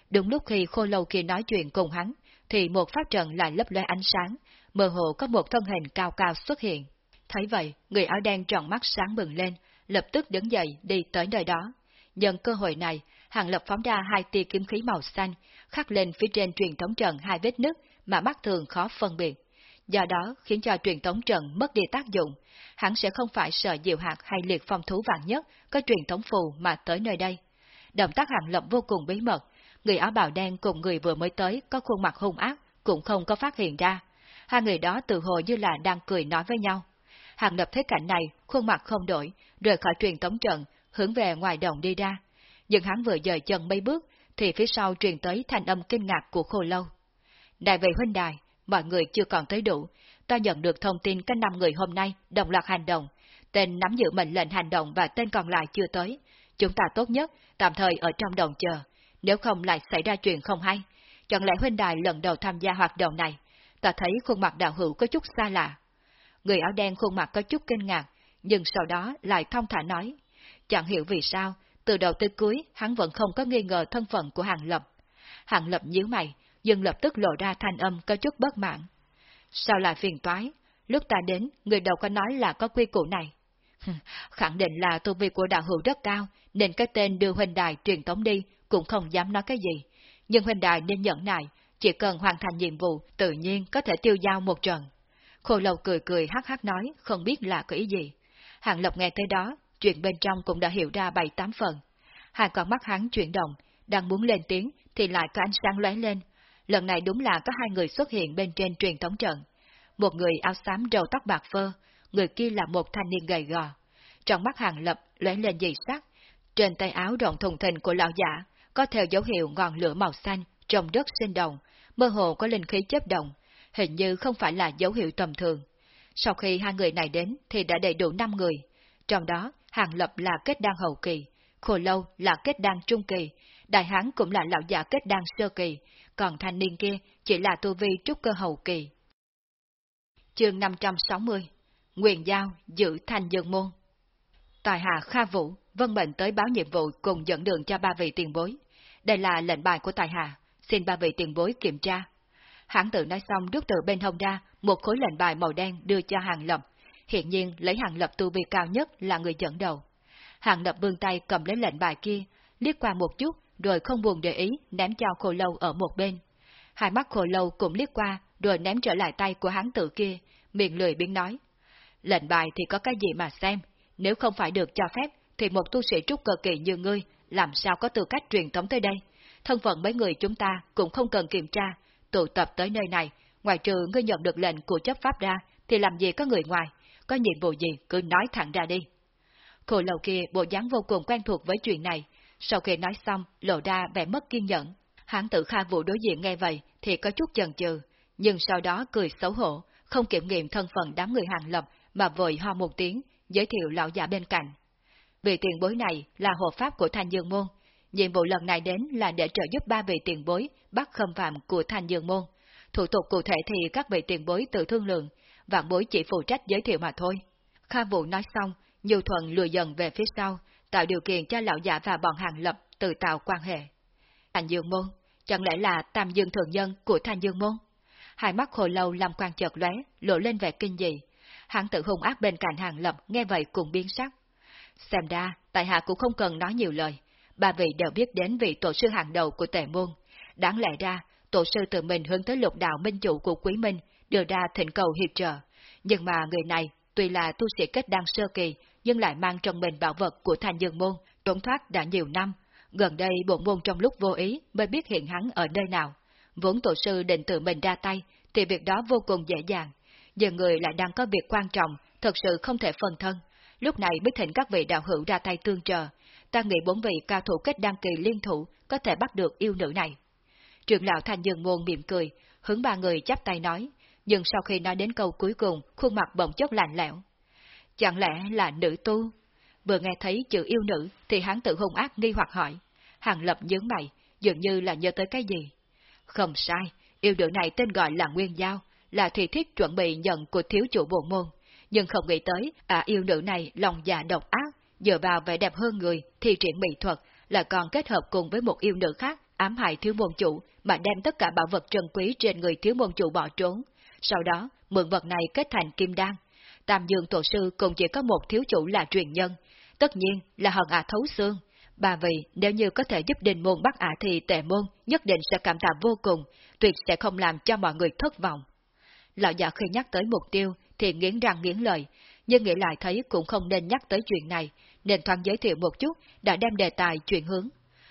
Đúng lúc khi khô lâu kia nói chuyện cùng hắn, thì một pháp trận lại lấp lóe ánh sáng, mơ hồ có một thân hình cao cao xuất hiện. Thấy vậy, người áo đen tròn mắt sáng bừng lên, lập tức đứng dậy đi tới nơi đó. Nhân cơ hội này, Hàng Lập phóng ra hai tia kiếm khí màu xanh, khắc lên phía trên truyền thống trận hai vết nứt mà mắt thường khó phân biệt. Do đó khiến cho truyền thống trận mất đi tác dụng, hắn sẽ không phải sợ diệu hạt hay liệt phong thú vạn nhất có truyền thống phù mà tới nơi đây. Động tác Hàng Lập vô cùng bí mật, người áo bào đen cùng người vừa mới tới có khuôn mặt hung ác cũng không có phát hiện ra. Hai người đó tự hồ như là đang cười nói với nhau. Hàng Lập thấy cảnh này, khuôn mặt không đổi, rời khỏi truyền tống trận, hướng về ngoài đồng đi ra. Nhưng hắn vừa dời chân mấy bước, thì phía sau truyền tới thanh âm kinh ngạc của khô lâu. Đại vệ huynh đài, mọi người chưa còn tới đủ, ta nhận được thông tin các năm người hôm nay đồng loạt hành động, tên nắm giữ mệnh lệnh hành động và tên còn lại chưa tới. Chúng ta tốt nhất, tạm thời ở trong đồng chờ, nếu không lại xảy ra chuyện không hay. Chẳng lẽ huynh đài lần đầu tham gia hoạt động này, ta thấy khuôn mặt đạo hữu có chút xa lạ. Người áo đen khuôn mặt có chút kinh ngạc, nhưng sau đó lại thông thả nói. Chẳng hiểu vì sao, từ đầu tới cuối hắn vẫn không có nghi ngờ thân phận của Hàng Lập. Hàng Lập nhíu mày, nhưng lập tức lộ ra thanh âm có chút bất mãn. Sao lại phiền toái? Lúc ta đến, người đầu có nói là có quy củ này. Khẳng định là tu vi của đạo hữu rất cao, nên cái tên đưa huynh đài truyền tống đi cũng không dám nói cái gì. Nhưng huynh đài nên nhận nại, chỉ cần hoàn thành nhiệm vụ, tự nhiên có thể tiêu giao một trận. Khô lâu cười cười hắc hắc nói, không biết là có ý gì. Hàng Lộc nghe tới đó, chuyện bên trong cũng đã hiểu ra bảy tám phần. Hai con mắt hắn chuyển động, đang muốn lên tiếng thì lại có ánh sáng lóe lên. Lần này đúng là có hai người xuất hiện bên trên truyền thống trận. Một người áo xám râu tóc bạc phơ, người kia là một thanh niên gầy gò. Trong mắt hàng lập lóe lên dị sắc, trên tay áo rộng thùng thình của lão giả có theo dấu hiệu ngọn lửa màu xanh trong đất sinh động, mơ hồ có linh khí chấp động, hình như không phải là dấu hiệu tầm thường. Sau khi hai người này đến thì đã đầy đủ năm người, trong đó Hàng Lập là kết đan hậu kỳ, Khổ Lâu là kết đan trung kỳ, Đại Hán cũng là lão giả kết đan sơ kỳ, còn thanh niên kia chỉ là tu vi trúc cơ hậu kỳ. Chương 560 Nguyện Giao giữ thành dương môn Tài hạ Kha Vũ, vân mệnh tới báo nhiệm vụ cùng dẫn đường cho ba vị tiền bối. Đây là lệnh bài của Tài hạ, xin ba vị tiền bối kiểm tra. Hãng tự nói xong rút từ bên hông ra một khối lệnh bài màu đen đưa cho hàng lập. Hiện nhiên lấy hàng lập tu vi cao nhất là người dẫn đầu. Hàng lập vươn tay cầm lấy lệnh bài kia, liếc qua một chút, rồi không buồn để ý ném cho khổ lâu ở một bên. Hai mắt khổ lâu cũng liếc qua, rồi ném trở lại tay của hán tử kia, miệng lười biến nói. Lệnh bài thì có cái gì mà xem, nếu không phải được cho phép, thì một tu sĩ trúc cơ kỳ như ngươi, làm sao có tư cách truyền thống tới đây? Thân phận mấy người chúng ta cũng không cần kiểm tra, tụ tập tới nơi này, ngoài trừ ngươi nhận được lệnh của chấp pháp ra, thì làm gì có người ngoài, có nhiệm vụ gì cứ nói thẳng ra đi. Khổ lầu kia bộ dáng vô cùng quen thuộc với chuyện này, sau khi nói xong, lộ ra vẻ mất kiên nhẫn. Hãng tử Kha Vũ đối diện nghe vậy thì có chút chần chừ, nhưng sau đó cười xấu hổ, không kiểm nghiệm thân phận đám người hàng lập mà vội ho một tiếng, giới thiệu lão già bên cạnh. Vị tiền bối này là hộ pháp của Thanh Dương Môn. Nhiệm vụ lần này đến là để trợ giúp ba vị tiền bối bắt khâm phạm của Thanh Dương Môn. Thủ tục cụ thể thì các vị tiền bối tự thương lượng, vạn bối chỉ phụ trách giới thiệu mà thôi. Kha Vũ nói xong, Nhiều Thuận lùi dần về phía sau, tạo điều kiện cho lão giả và bọn hàng lập tự tạo quan hệ. thành Dương Môn, chẳng lẽ là Tam Dương Thượng Nhân của Thanh Dương Môn? Hai mắt hồ lâu làm quan chợt lóe, lộ lên vẻ kinh dị. hắn tự hung ác bên cạnh hàng lập nghe vậy cùng biến sắc. Xem ra, tại hạ cũng không cần nói nhiều lời. Ba vị đều biết đến vị tổ sư hàng đầu của tề môn. Đáng lẽ ra, tổ sư tự mình hướng tới lục đạo minh chủ của quý minh, đưa ra thỉnh cầu hiệp trợ. Nhưng mà người này, tuy là tu sĩ kết đăng sơ kỳ, nhưng lại mang trong mình bảo vật của thành dương môn, trốn thoát đã nhiều năm. Gần đây bộ môn trong lúc vô ý mới biết hiện hắn ở nơi nào. Vốn tổ sư định tự mình ra tay, thì việc đó vô cùng dễ dàng. Giờ người lại đang có việc quan trọng, thật sự không thể phân thân. Lúc này mới thỉnh các vị đạo hữu ra tay tương trợ. Ta nghĩ bốn vị cao thủ kết đăng kỳ liên thủ có thể bắt được yêu nữ này. Trường lão thành dương môn mỉm cười, hướng ba người chắp tay nói, nhưng sau khi nói đến câu cuối cùng, khuôn mặt bỗng chốc lạnh lẽo. Chẳng lẽ là nữ tu? Vừa nghe thấy chữ yêu nữ thì hắn tự hung ác nghi hoặc hỏi. Hàng lập nhướng mày, dường như là nhớ tới cái gì. Không sai, yêu nữ này tên gọi là Nguyên Giao, là thị thiết chuẩn bị nhận của thiếu chủ bộ môn. Nhưng không nghĩ tới, à yêu nữ này lòng dạ độc ác, dựa vào vẻ đẹp hơn người, thi triển mỹ thuật, là còn kết hợp cùng với một yêu nữ khác, ám hại thiếu môn chủ, mà đem tất cả bảo vật trân quý trên người thiếu môn chủ bỏ trốn. Sau đó, mượn vật này kết thành kim đan. Tam Dương Tổ Sư cũng chỉ có một thiếu chủ là truyền nhân, tất nhiên là hận ả thấu xương. Bà vị nếu như có thể giúp đình môn bắt ả thì tệ môn nhất định sẽ cảm tạ vô cùng, tuyệt sẽ không làm cho mọi người thất vọng. Lão già khi nhắc tới mục tiêu thì nghiến răng nghiến lời, nhưng nghĩ lại thấy cũng không nên nhắc tới chuyện này, nên thoáng giới thiệu một chút đã đem đề tài chuyển hướng.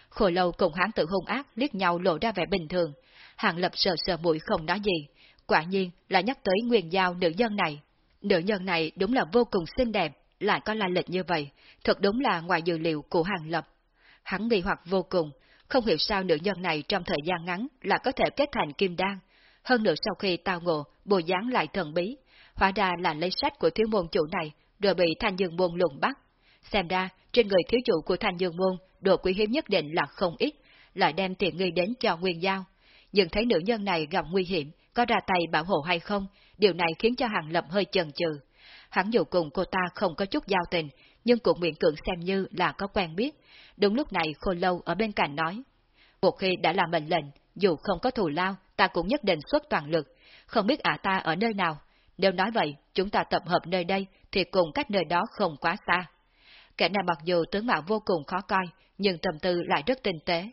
khổ lâu cùng hán tự hung ác liếc nhau lộ ra vẻ bình thường, hàng lập sờ sờ mũi không nói gì, quả nhiên là nhắc tới nguyên giao nữ nhân này. Nữ nhân này đúng là vô cùng xinh đẹp, lại có la lịch như vậy, thật đúng là ngoài dự liệu của hàng lập. Hắn nghi hoặc vô cùng, không hiểu sao nữ nhân này trong thời gian ngắn là có thể kết thành kim đan. Hơn nữa sau khi tao ngộ, bồ dáng lại thần bí, hóa ra là lấy sách của thiếu môn chủ này, rồi bị thanh dương môn lùng bắt. Xem ra, trên người thiếu chủ của thanh dương môn, đồ quý hiếm nhất định là không ít, lại đem tiền nghi đến cho nguyên giao. Nhưng thấy nữ nhân này gặp nguy hiểm, có ra tay bảo hộ hay không, điều này khiến cho hàng lập hơi chần chừ. Hắn dù cùng cô ta không có chút giao tình, nhưng cũng miễn cưỡng xem như là có quen biết. Đúng lúc này khô lâu ở bên cạnh nói. Một khi đã là mệnh lệnh, dù không có thù lao, ta cũng nhất định xuất toàn lực. Không biết ả ta ở nơi nào. Nếu nói vậy, chúng ta tập hợp nơi đây, thì cùng cách nơi đó không quá xa. Kẻ này mặc dù tướng mạo vô cùng khó coi, nhưng tâm tư lại rất tinh tế.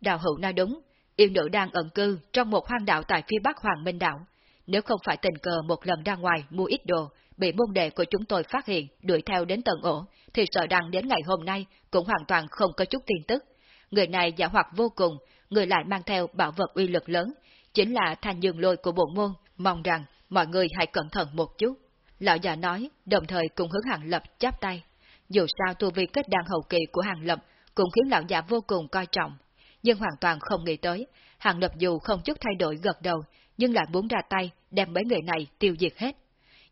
Đào hữu nói đúng, yêu nữ đang ẩn cư trong một hoang đảo tại phía bắc Hoàng Minh Đảo. Nếu không phải tình cờ một lần ra ngoài mua ít đồ, bị môn đệ của chúng tôi phát hiện, đuổi theo đến tận ổ, thì sợ rằng đến ngày hôm nay cũng hoàn toàn không có chút tin tức. Người này giả hoạt vô cùng, người lại mang theo bảo vật uy lực lớn, chính là thanh dương lôi của bộ môn, mong rằng mọi người hãy cẩn thận một chút. Lão già nói, đồng thời cùng hướng hàng lập chắp tay. Dù sao tu vi kết đan hậu kỳ của hàng lập cũng khiến lão già vô cùng coi trọng, nhưng hoàn toàn không nghĩ tới, hàng lập dù không chút thay đổi gật đầu, nhưng lại muốn ra tay đem mấy người này tiêu diệt hết.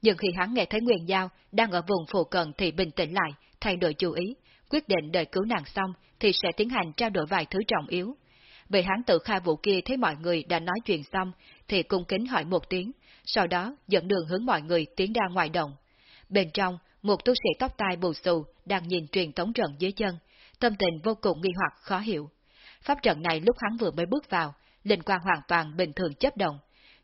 Nhưng khi hắn nghe thấy Nguyên Giao đang ở vùng phụ cận thì bình tĩnh lại, thay đổi chú ý, quyết định đợi cứu nàng xong thì sẽ tiến hành trao đổi vài thứ trọng yếu. Vì hắn tự khai vụ kia thấy mọi người đã nói chuyện xong thì cung kính hỏi một tiếng, sau đó dẫn đường hướng mọi người tiến ra ngoài đồng. Bên trong, một tu sĩ tóc tai bù xù đang nhìn truyền tống trận dưới chân, tâm tình vô cùng nghi hoặc khó hiểu. Pháp trận này lúc hắn vừa mới bước vào, linh quan hoàn toàn bình thường chấp động,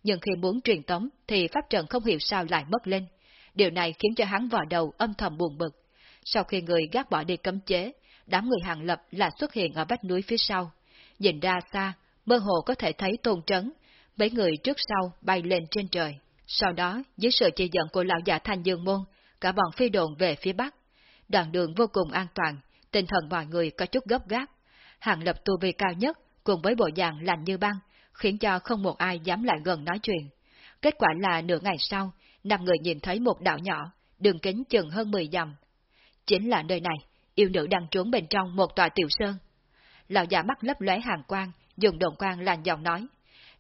nhưng khi muốn truyền tống thì pháp trận không hiểu sao lại mất lên. Điều này khiến cho hắn vò đầu âm thầm buồn bực. Sau khi người gác bỏ đi cấm chế, đám người hàng lập là xuất hiện ở vách núi phía sau. Nhìn ra xa, mơ hồ có thể thấy tôn trấn, mấy người trước sau bay lên trên trời. Sau đó, dưới sự chỉ dẫn của lão giả Thanh Dương Môn, cả bọn phi đồn về phía bắc. Đoạn đường vô cùng an toàn, tinh thần mọi người có chút gấp gáp. Hàng lập tu vi cao nhất, cùng với bộ dạng lành như băng, khiến cho không một ai dám lại gần nói chuyện. Kết quả là nửa ngày sau, năm người nhìn thấy một đảo nhỏ, đường kính chừng hơn 10 dặm. Chính là nơi này, yêu nữ đang trốn bên trong một tòa tiểu sơn. Lão già mắt lấp lóe hàng quang, dùng đồn quang làn giọng nói.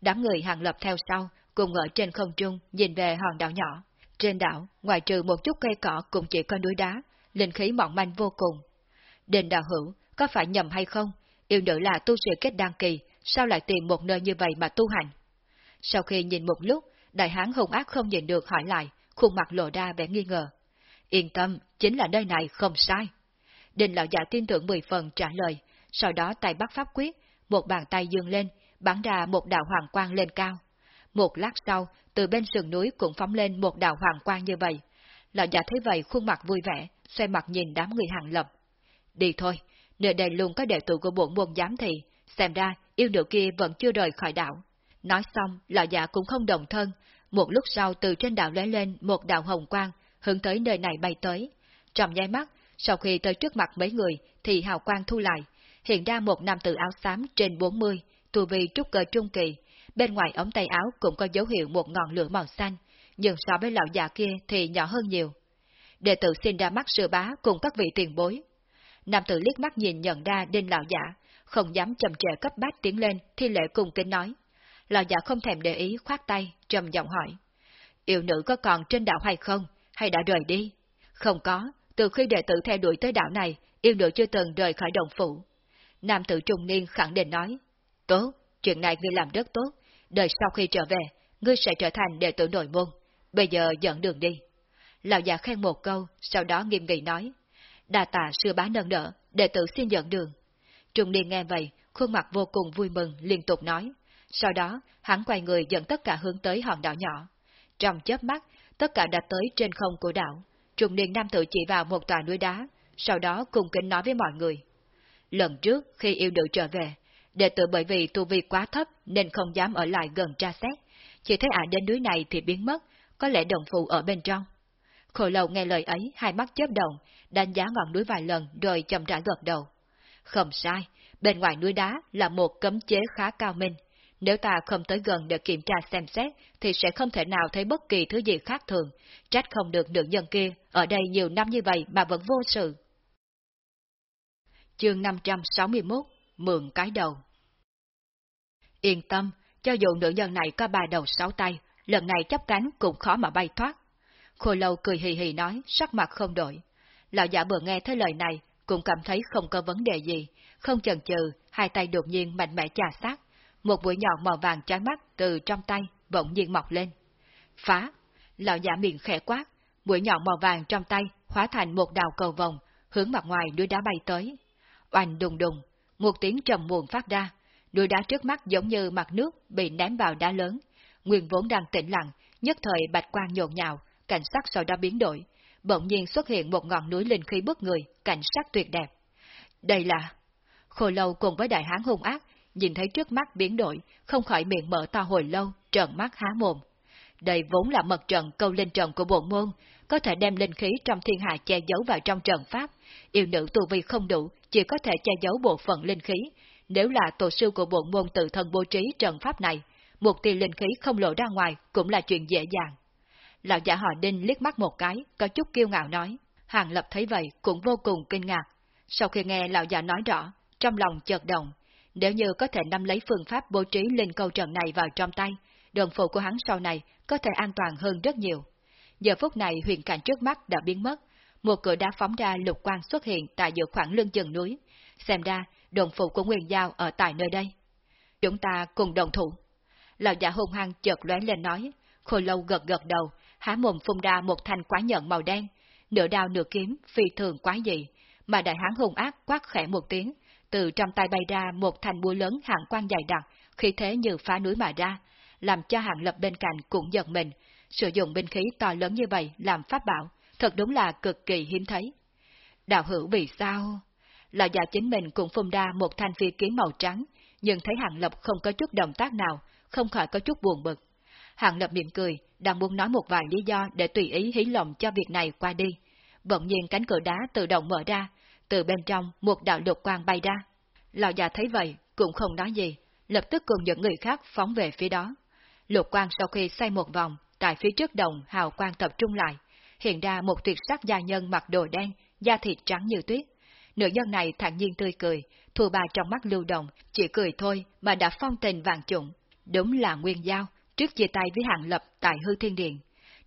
Đám người hàng lập theo sau, cùng ở trên không trung nhìn về hòn đảo nhỏ. Trên đảo, ngoài trừ một chút cây cỏ cũng chỉ có núi đá, linh khí mỏng manh vô cùng. Đền đạo hữu, có phải nhầm hay không? Yêu nữ là tu sĩ kết đăng kỳ, sao lại tìm một nơi như vậy mà tu hành? Sau khi nhìn một lúc, đại hán hung ác không nhìn được hỏi lại, khuôn mặt lộ ra vẻ nghi ngờ. Yên tâm, chính là nơi này không sai. Đình lão giả tin tưởng mười phần trả lời, sau đó tay bắt pháp quyết, một bàn tay dương lên, bắn ra một đạo hoàng quang lên cao. Một lát sau, từ bên sườn núi cũng phóng lên một đạo hoàng quang như vậy. Lão giả thấy vậy khuôn mặt vui vẻ, xoay mặt nhìn đám người hàng lập. Đi thôi, nơi đây luôn có đệ tử của bổn môn giám thị, xem ra yêu nữ kia vẫn chưa rời khỏi đảo. Nói xong, lão giả cũng không đồng thân, một lúc sau từ trên đảo lóe lên một đạo hồng quang, hướng tới nơi này bay tới. Trong nháy mắt, sau khi tới trước mặt mấy người thì hào quang thu lại, hiện ra một nam tử áo xám trên 40, tu vi trúc cơ trung kỳ, bên ngoài ống tay áo cũng có dấu hiệu một ngọn lửa màu xanh, nhưng so với lão già kia thì nhỏ hơn nhiều. Đệ tử xin ra mắt sư bá cùng các vị tiền bối. Nam tử liếc mắt nhìn nhận ra đinh lão giả, không dám chậm trễ cấp bách tiến lên, thi lễ cùng kính nói. Lão giả không thèm để ý khoát tay, trầm giọng hỏi. Yêu nữ có còn trên đảo hay không, hay đã rời đi? Không có, từ khi đệ tử theo đuổi tới đảo này, yêu nữ chưa từng rời khỏi đồng phủ. Nam tử trung niên khẳng định nói. Tốt, chuyện này ngươi làm rất tốt, đợi sau khi trở về, ngươi sẽ trở thành đệ tử nội môn. Bây giờ dẫn đường đi. Lão già khen một câu, sau đó nghiêm nghị nói. Đà tạ sư bá nâng đỡ, đệ tử xin dẫn đường. Trung niên nghe vậy, khuôn mặt vô cùng vui mừng, liên tục nói. Sau đó, hắn quay người dẫn tất cả hướng tới hòn đảo nhỏ. Trong chớp mắt, tất cả đã tới trên không của đảo. Trung niên nam tử chỉ vào một tòa núi đá, sau đó cùng kính nói với mọi người. Lần trước, khi yêu nữ trở về, đệ tử bởi vì tu vi quá thấp nên không dám ở lại gần tra xét. Chỉ thấy ả đến núi này thì biến mất, có lẽ đồng phụ ở bên trong. Khổ lầu nghe lời ấy, hai mắt chớp động, đánh giá ngọn núi vài lần rồi chậm rãi gật đầu. Không sai, bên ngoài núi đá là một cấm chế khá cao minh. Nếu ta không tới gần để kiểm tra xem xét, thì sẽ không thể nào thấy bất kỳ thứ gì khác thường, trách không được nữ nhân kia, ở đây nhiều năm như vậy mà vẫn vô sự. Chương 561 Mượn cái đầu Yên tâm, cho dù nữ nhân này có ba đầu sáu tay, lần này chấp cánh cũng khó mà bay thoát. Khôi lâu cười hì hì nói, sắc mặt không đổi. Lão giả vừa nghe thấy lời này, cũng cảm thấy không có vấn đề gì, không chần chừ, hai tay đột nhiên mạnh mẽ chà sát, một mũi nhọn màu vàng trái mắt từ trong tay bỗng nhiên mọc lên. Phá! Lão giả miệng khẽ quát, mũi nhọn màu vàng trong tay hóa thành một đào cầu vòng, hướng mặt ngoài đuôi đá bay tới. Oanh đùng đùng, một tiếng trầm muộn phát ra, đuôi đá trước mắt giống như mặt nước bị ném vào đá lớn. Nguyên vốn đang tĩnh lặng, nhất thời bạch quang nhộn nhạo, cảnh sắc sau đó biến đổi, bỗng nhiên xuất hiện một ngọn núi linh khí bức người, cảnh sắc tuyệt đẹp. Đây là... Khổ lâu cùng với đại hán hung ác, nhìn thấy trước mắt biến đổi, không khỏi miệng mở to hồi lâu, trợn mắt há mồm. Đây vốn là mật trận câu linh trận của bộ môn, có thể đem linh khí trong thiên hạ che giấu vào trong trận pháp. Yêu nữ tu vi không đủ, chỉ có thể che giấu bộ phận linh khí. Nếu là tổ sư của bộ môn tự thân bố trí trận pháp này, một tia linh khí không lộ ra ngoài cũng là chuyện dễ dàng. Lão giả họ đinh liếc mắt một cái, có chút kiêu ngạo nói. Hàng lập thấy vậy cũng vô cùng kinh ngạc. Sau khi nghe lão giả nói rõ, trong lòng chợt động, nếu như có thể nắm lấy phương pháp bố trí linh câu trận này vào trong tay, đồng phụ của hắn sau này có thể an toàn hơn rất nhiều. Giờ phút này huyền cảnh trước mắt đã biến mất, một cửa đá phóng ra lục quang xuất hiện tại giữa khoảng lưng chừng núi. Xem ra, đồng phụ của Nguyên Giao ở tại nơi đây. Chúng ta cùng đồng thủ. Lão giả hung hăng chợt lóe lên nói, khôi lâu gật gật đầu, há mồm phun ra một thanh quái nhận màu đen, nửa đao nửa kiếm, phi thường quái dị, mà đại hán hung ác quát khẽ một tiếng, từ trong tay bay ra một thanh búa lớn hạng quan dài đặc, khi thế như phá núi mà ra, làm cho hạng lập bên cạnh cũng giật mình, sử dụng binh khí to lớn như vậy làm pháp bảo, thật đúng là cực kỳ hiếm thấy. Đạo hữu vì sao? Lão già chính mình cũng phun ra một thanh phi kiếm màu trắng, nhưng thấy hạng lập không có chút động tác nào, không khỏi có chút buồn bực hàng lập miệng cười, đang muốn nói một vài lý do để tùy ý hí lòng cho việc này qua đi. Bỗng nhiên cánh cửa đá tự động mở ra, từ bên trong một đạo lục quang bay ra. Lão già thấy vậy, cũng không nói gì, lập tức cùng những người khác phóng về phía đó. Lục quang sau khi xoay một vòng, tại phía trước đồng hào quang tập trung lại, hiện ra một tuyệt sắc gia nhân mặc đồ đen, da thịt trắng như tuyết. Nữ nhân này thản nhiên tươi cười, thua bà trong mắt lưu động, chỉ cười thôi mà đã phong tình vàng trụng. Đúng là nguyên giao, trước chia tay với hạng lập tại hư thiên điện.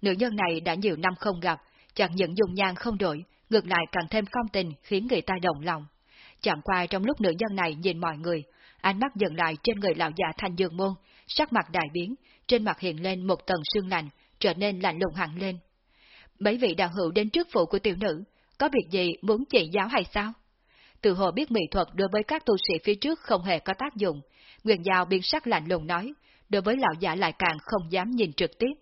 Nữ nhân này đã nhiều năm không gặp, chẳng những dùng nhan không đổi, ngược lại càng thêm phong tình khiến người ta động lòng. Chẳng qua trong lúc nữ nhân này nhìn mọi người, ánh mắt dừng lại trên người lão già thanh dương môn, sắc mặt đại biến, trên mặt hiện lên một tầng sương lạnh, trở nên lạnh lùng hẳn lên. Mấy vị đạo hữu đến trước phụ của tiểu nữ, có việc gì muốn chỉ giáo hay sao? Từ hồ biết mỹ thuật đối với các tu sĩ phía trước không hề có tác dụng, Nguyên Giao biến sắc lạnh lùng nói, đối với lão giả lại càng không dám nhìn trực tiếp.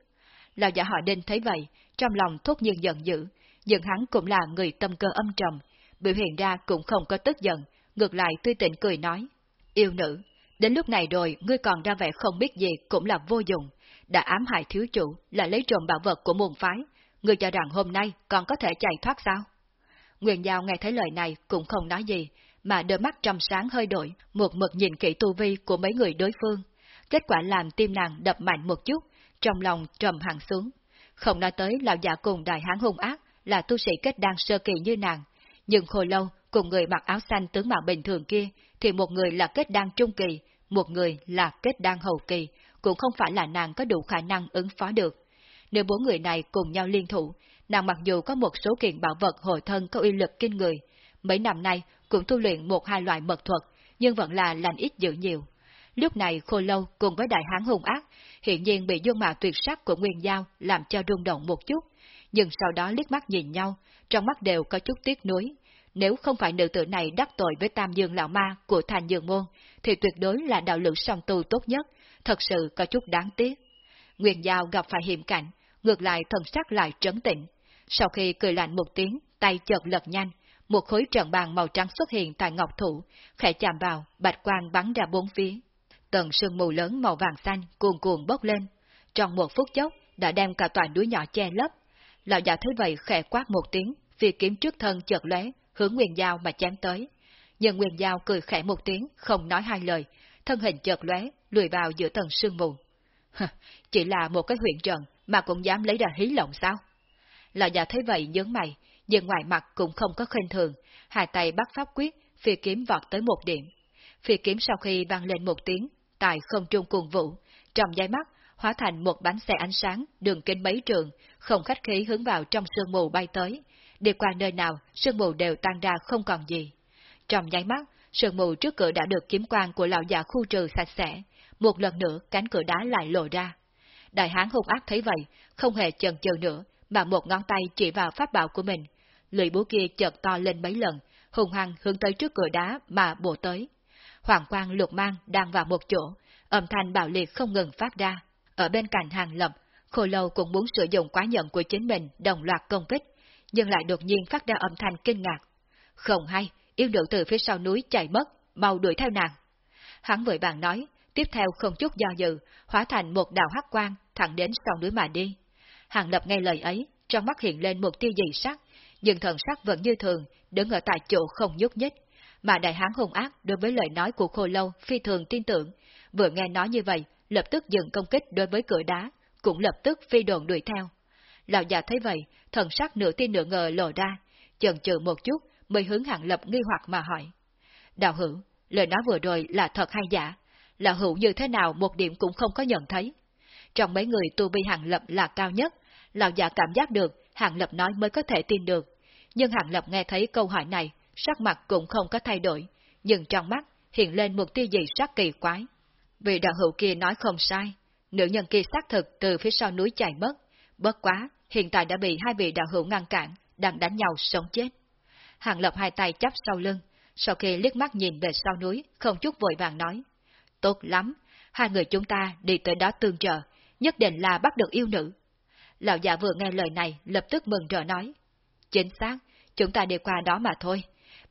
Lão giả họ đinh thấy vậy, trong lòng thốt nhiên giận dữ, nhưng hắn cũng là người tâm cơ âm trầm, biểu hiện ra cũng không có tức giận, ngược lại tươi tỉnh cười nói, yêu nữ, đến lúc này rồi ngươi còn ra vẻ không biết gì cũng là vô dụng, đã ám hại thiếu chủ là lấy trộm bảo vật của môn phái, ngươi cho rằng hôm nay còn có thể chạy thoát sao? Nguyên Giao nghe thấy lời này cũng không nói gì, mà đôi mắt trong sáng hơi đổi, một mực nhìn kỹ tu vi của mấy người đối phương. Kết quả làm tim nàng đập mạnh một chút, trong lòng trầm hẳn xuống. Không nói tới lão già cùng đại hán hung ác là tu sĩ kết đang sơ kỳ như nàng, nhưng hồi lâu cùng người mặc áo xanh tướng mạo bình thường kia thì một người là kết đang trung kỳ, một người là kết đang hậu kỳ, cũng không phải là nàng có đủ khả năng ứng phó được. Nếu bốn người này cùng nhau liên thủ, nàng mặc dù có một số kiện bảo vật hồi thân có uy lực kinh người, mấy năm nay cũng tu luyện một hai loại mật thuật, nhưng vẫn là lành ít dữ nhiều. Lúc này khô lâu cùng với đại hán hung ác, hiện nhiên bị dung mạo tuyệt sắc của Nguyên Giao làm cho rung động một chút, nhưng sau đó liếc mắt nhìn nhau, trong mắt đều có chút tiếc nuối. Nếu không phải nữ tử này đắc tội với Tam Dương Lão Ma của Thành Dương Môn, thì tuyệt đối là đạo lữ song tu tốt nhất, thật sự có chút đáng tiếc. Nguyên Giao gặp phải hiểm cảnh, ngược lại thần sắc lại trấn tĩnh. Sau khi cười lạnh một tiếng, tay chợt lật nhanh, một khối trận bàn màu trắng xuất hiện tại ngọc thủ, khẽ chạm vào, bạch quang bắn ra bốn phía. Tầng sương mù lớn màu vàng xanh cuồn cuồn bốc lên, trong một phút chốc đã đem cả toàn núi nhỏ che lấp. Lão già thấy vậy khẽ quát một tiếng, vì kiếm trước thân chợt lóe, hướng Nguyên Giao mà chém tới. Nhưng Nguyên Giao cười khẽ một tiếng, không nói hai lời, thân hình chợt lóe, lùi vào giữa tầng sương mù. Chỉ là một cái huyện trận mà cũng dám lấy ra hí lộng sao? Lão già thấy vậy nhướng mày, nhưng ngoài mặt cũng không có khinh thường, hai tay bắt pháp quyết, phi kiếm vọt tới một điểm. Phi kiếm sau khi vang lên một tiếng, tại không trung cuồng vũ, trong giây mắt, hóa thành một bánh xe ánh sáng, đường kính mấy trường, không khách khí hướng vào trong sương mù bay tới. Đi qua nơi nào, sương mù đều tan ra không còn gì. Trong nháy mắt, sương mù trước cửa đã được kiếm quang của lão già khu trừ sạch sẽ, một lần nữa cánh cửa đá lại lộ ra. Đại hán hung ác thấy vậy, không hề chần chừ nữa, mà một ngón tay chỉ vào pháp bảo của mình. Lưỡi búa kia chợt to lên mấy lần, hùng hăng hướng tới trước cửa đá mà bổ tới. Hoàng quang lục mang đang vào một chỗ, âm thanh bạo liệt không ngừng phát ra. Ở bên cạnh hàng lập, khô lâu cũng muốn sử dụng quá nhận của chính mình đồng loạt công kích, nhưng lại đột nhiên phát ra âm thanh kinh ngạc. Không hay, yêu nữ từ phía sau núi chạy mất, mau đuổi theo nàng. Hắn vội vàng nói, tiếp theo không chút do dự, hóa thành một đạo hắc quang, thẳng đến sau núi mà đi. Hàng lập nghe lời ấy, trong mắt hiện lên một tia dị sắc, nhưng thần sắc vẫn như thường, đứng ở tại chỗ không nhúc nhích. Mà đại hán hung ác đối với lời nói của khô lâu phi thường tin tưởng, vừa nghe nói như vậy, lập tức dừng công kích đối với cửa đá, cũng lập tức phi đồn đuổi theo. Lão già thấy vậy, thần sắc nửa tin nửa ngờ lộ ra, chần chừ một chút mới hướng hạng lập nghi hoặc mà hỏi. Đạo hữu, lời nói vừa rồi là thật hay giả? Là hữu như thế nào một điểm cũng không có nhận thấy. Trong mấy người tu vi hạng lập là cao nhất, lão già cảm giác được hạng lập nói mới có thể tin được. Nhưng hạng lập nghe thấy câu hỏi này, sắc mặt cũng không có thay đổi, nhưng trong mắt hiện lên một tia gì sắc kỳ quái. Vị đạo hữu kia nói không sai, nữ nhân kia xác thực từ phía sau núi chạy mất, Bất quá, hiện tại đã bị hai vị đạo hữu ngăn cản, đang đánh nhau sống chết. Hàng Lập hai tay chắp sau lưng, sau khi liếc mắt nhìn về sau núi, không chút vội vàng nói. Tốt lắm, hai người chúng ta đi tới đó tương trợ, nhất định là bắt được yêu nữ. Lão già vừa nghe lời này, lập tức mừng rỡ nói. Chính xác, chúng ta đi qua đó mà thôi.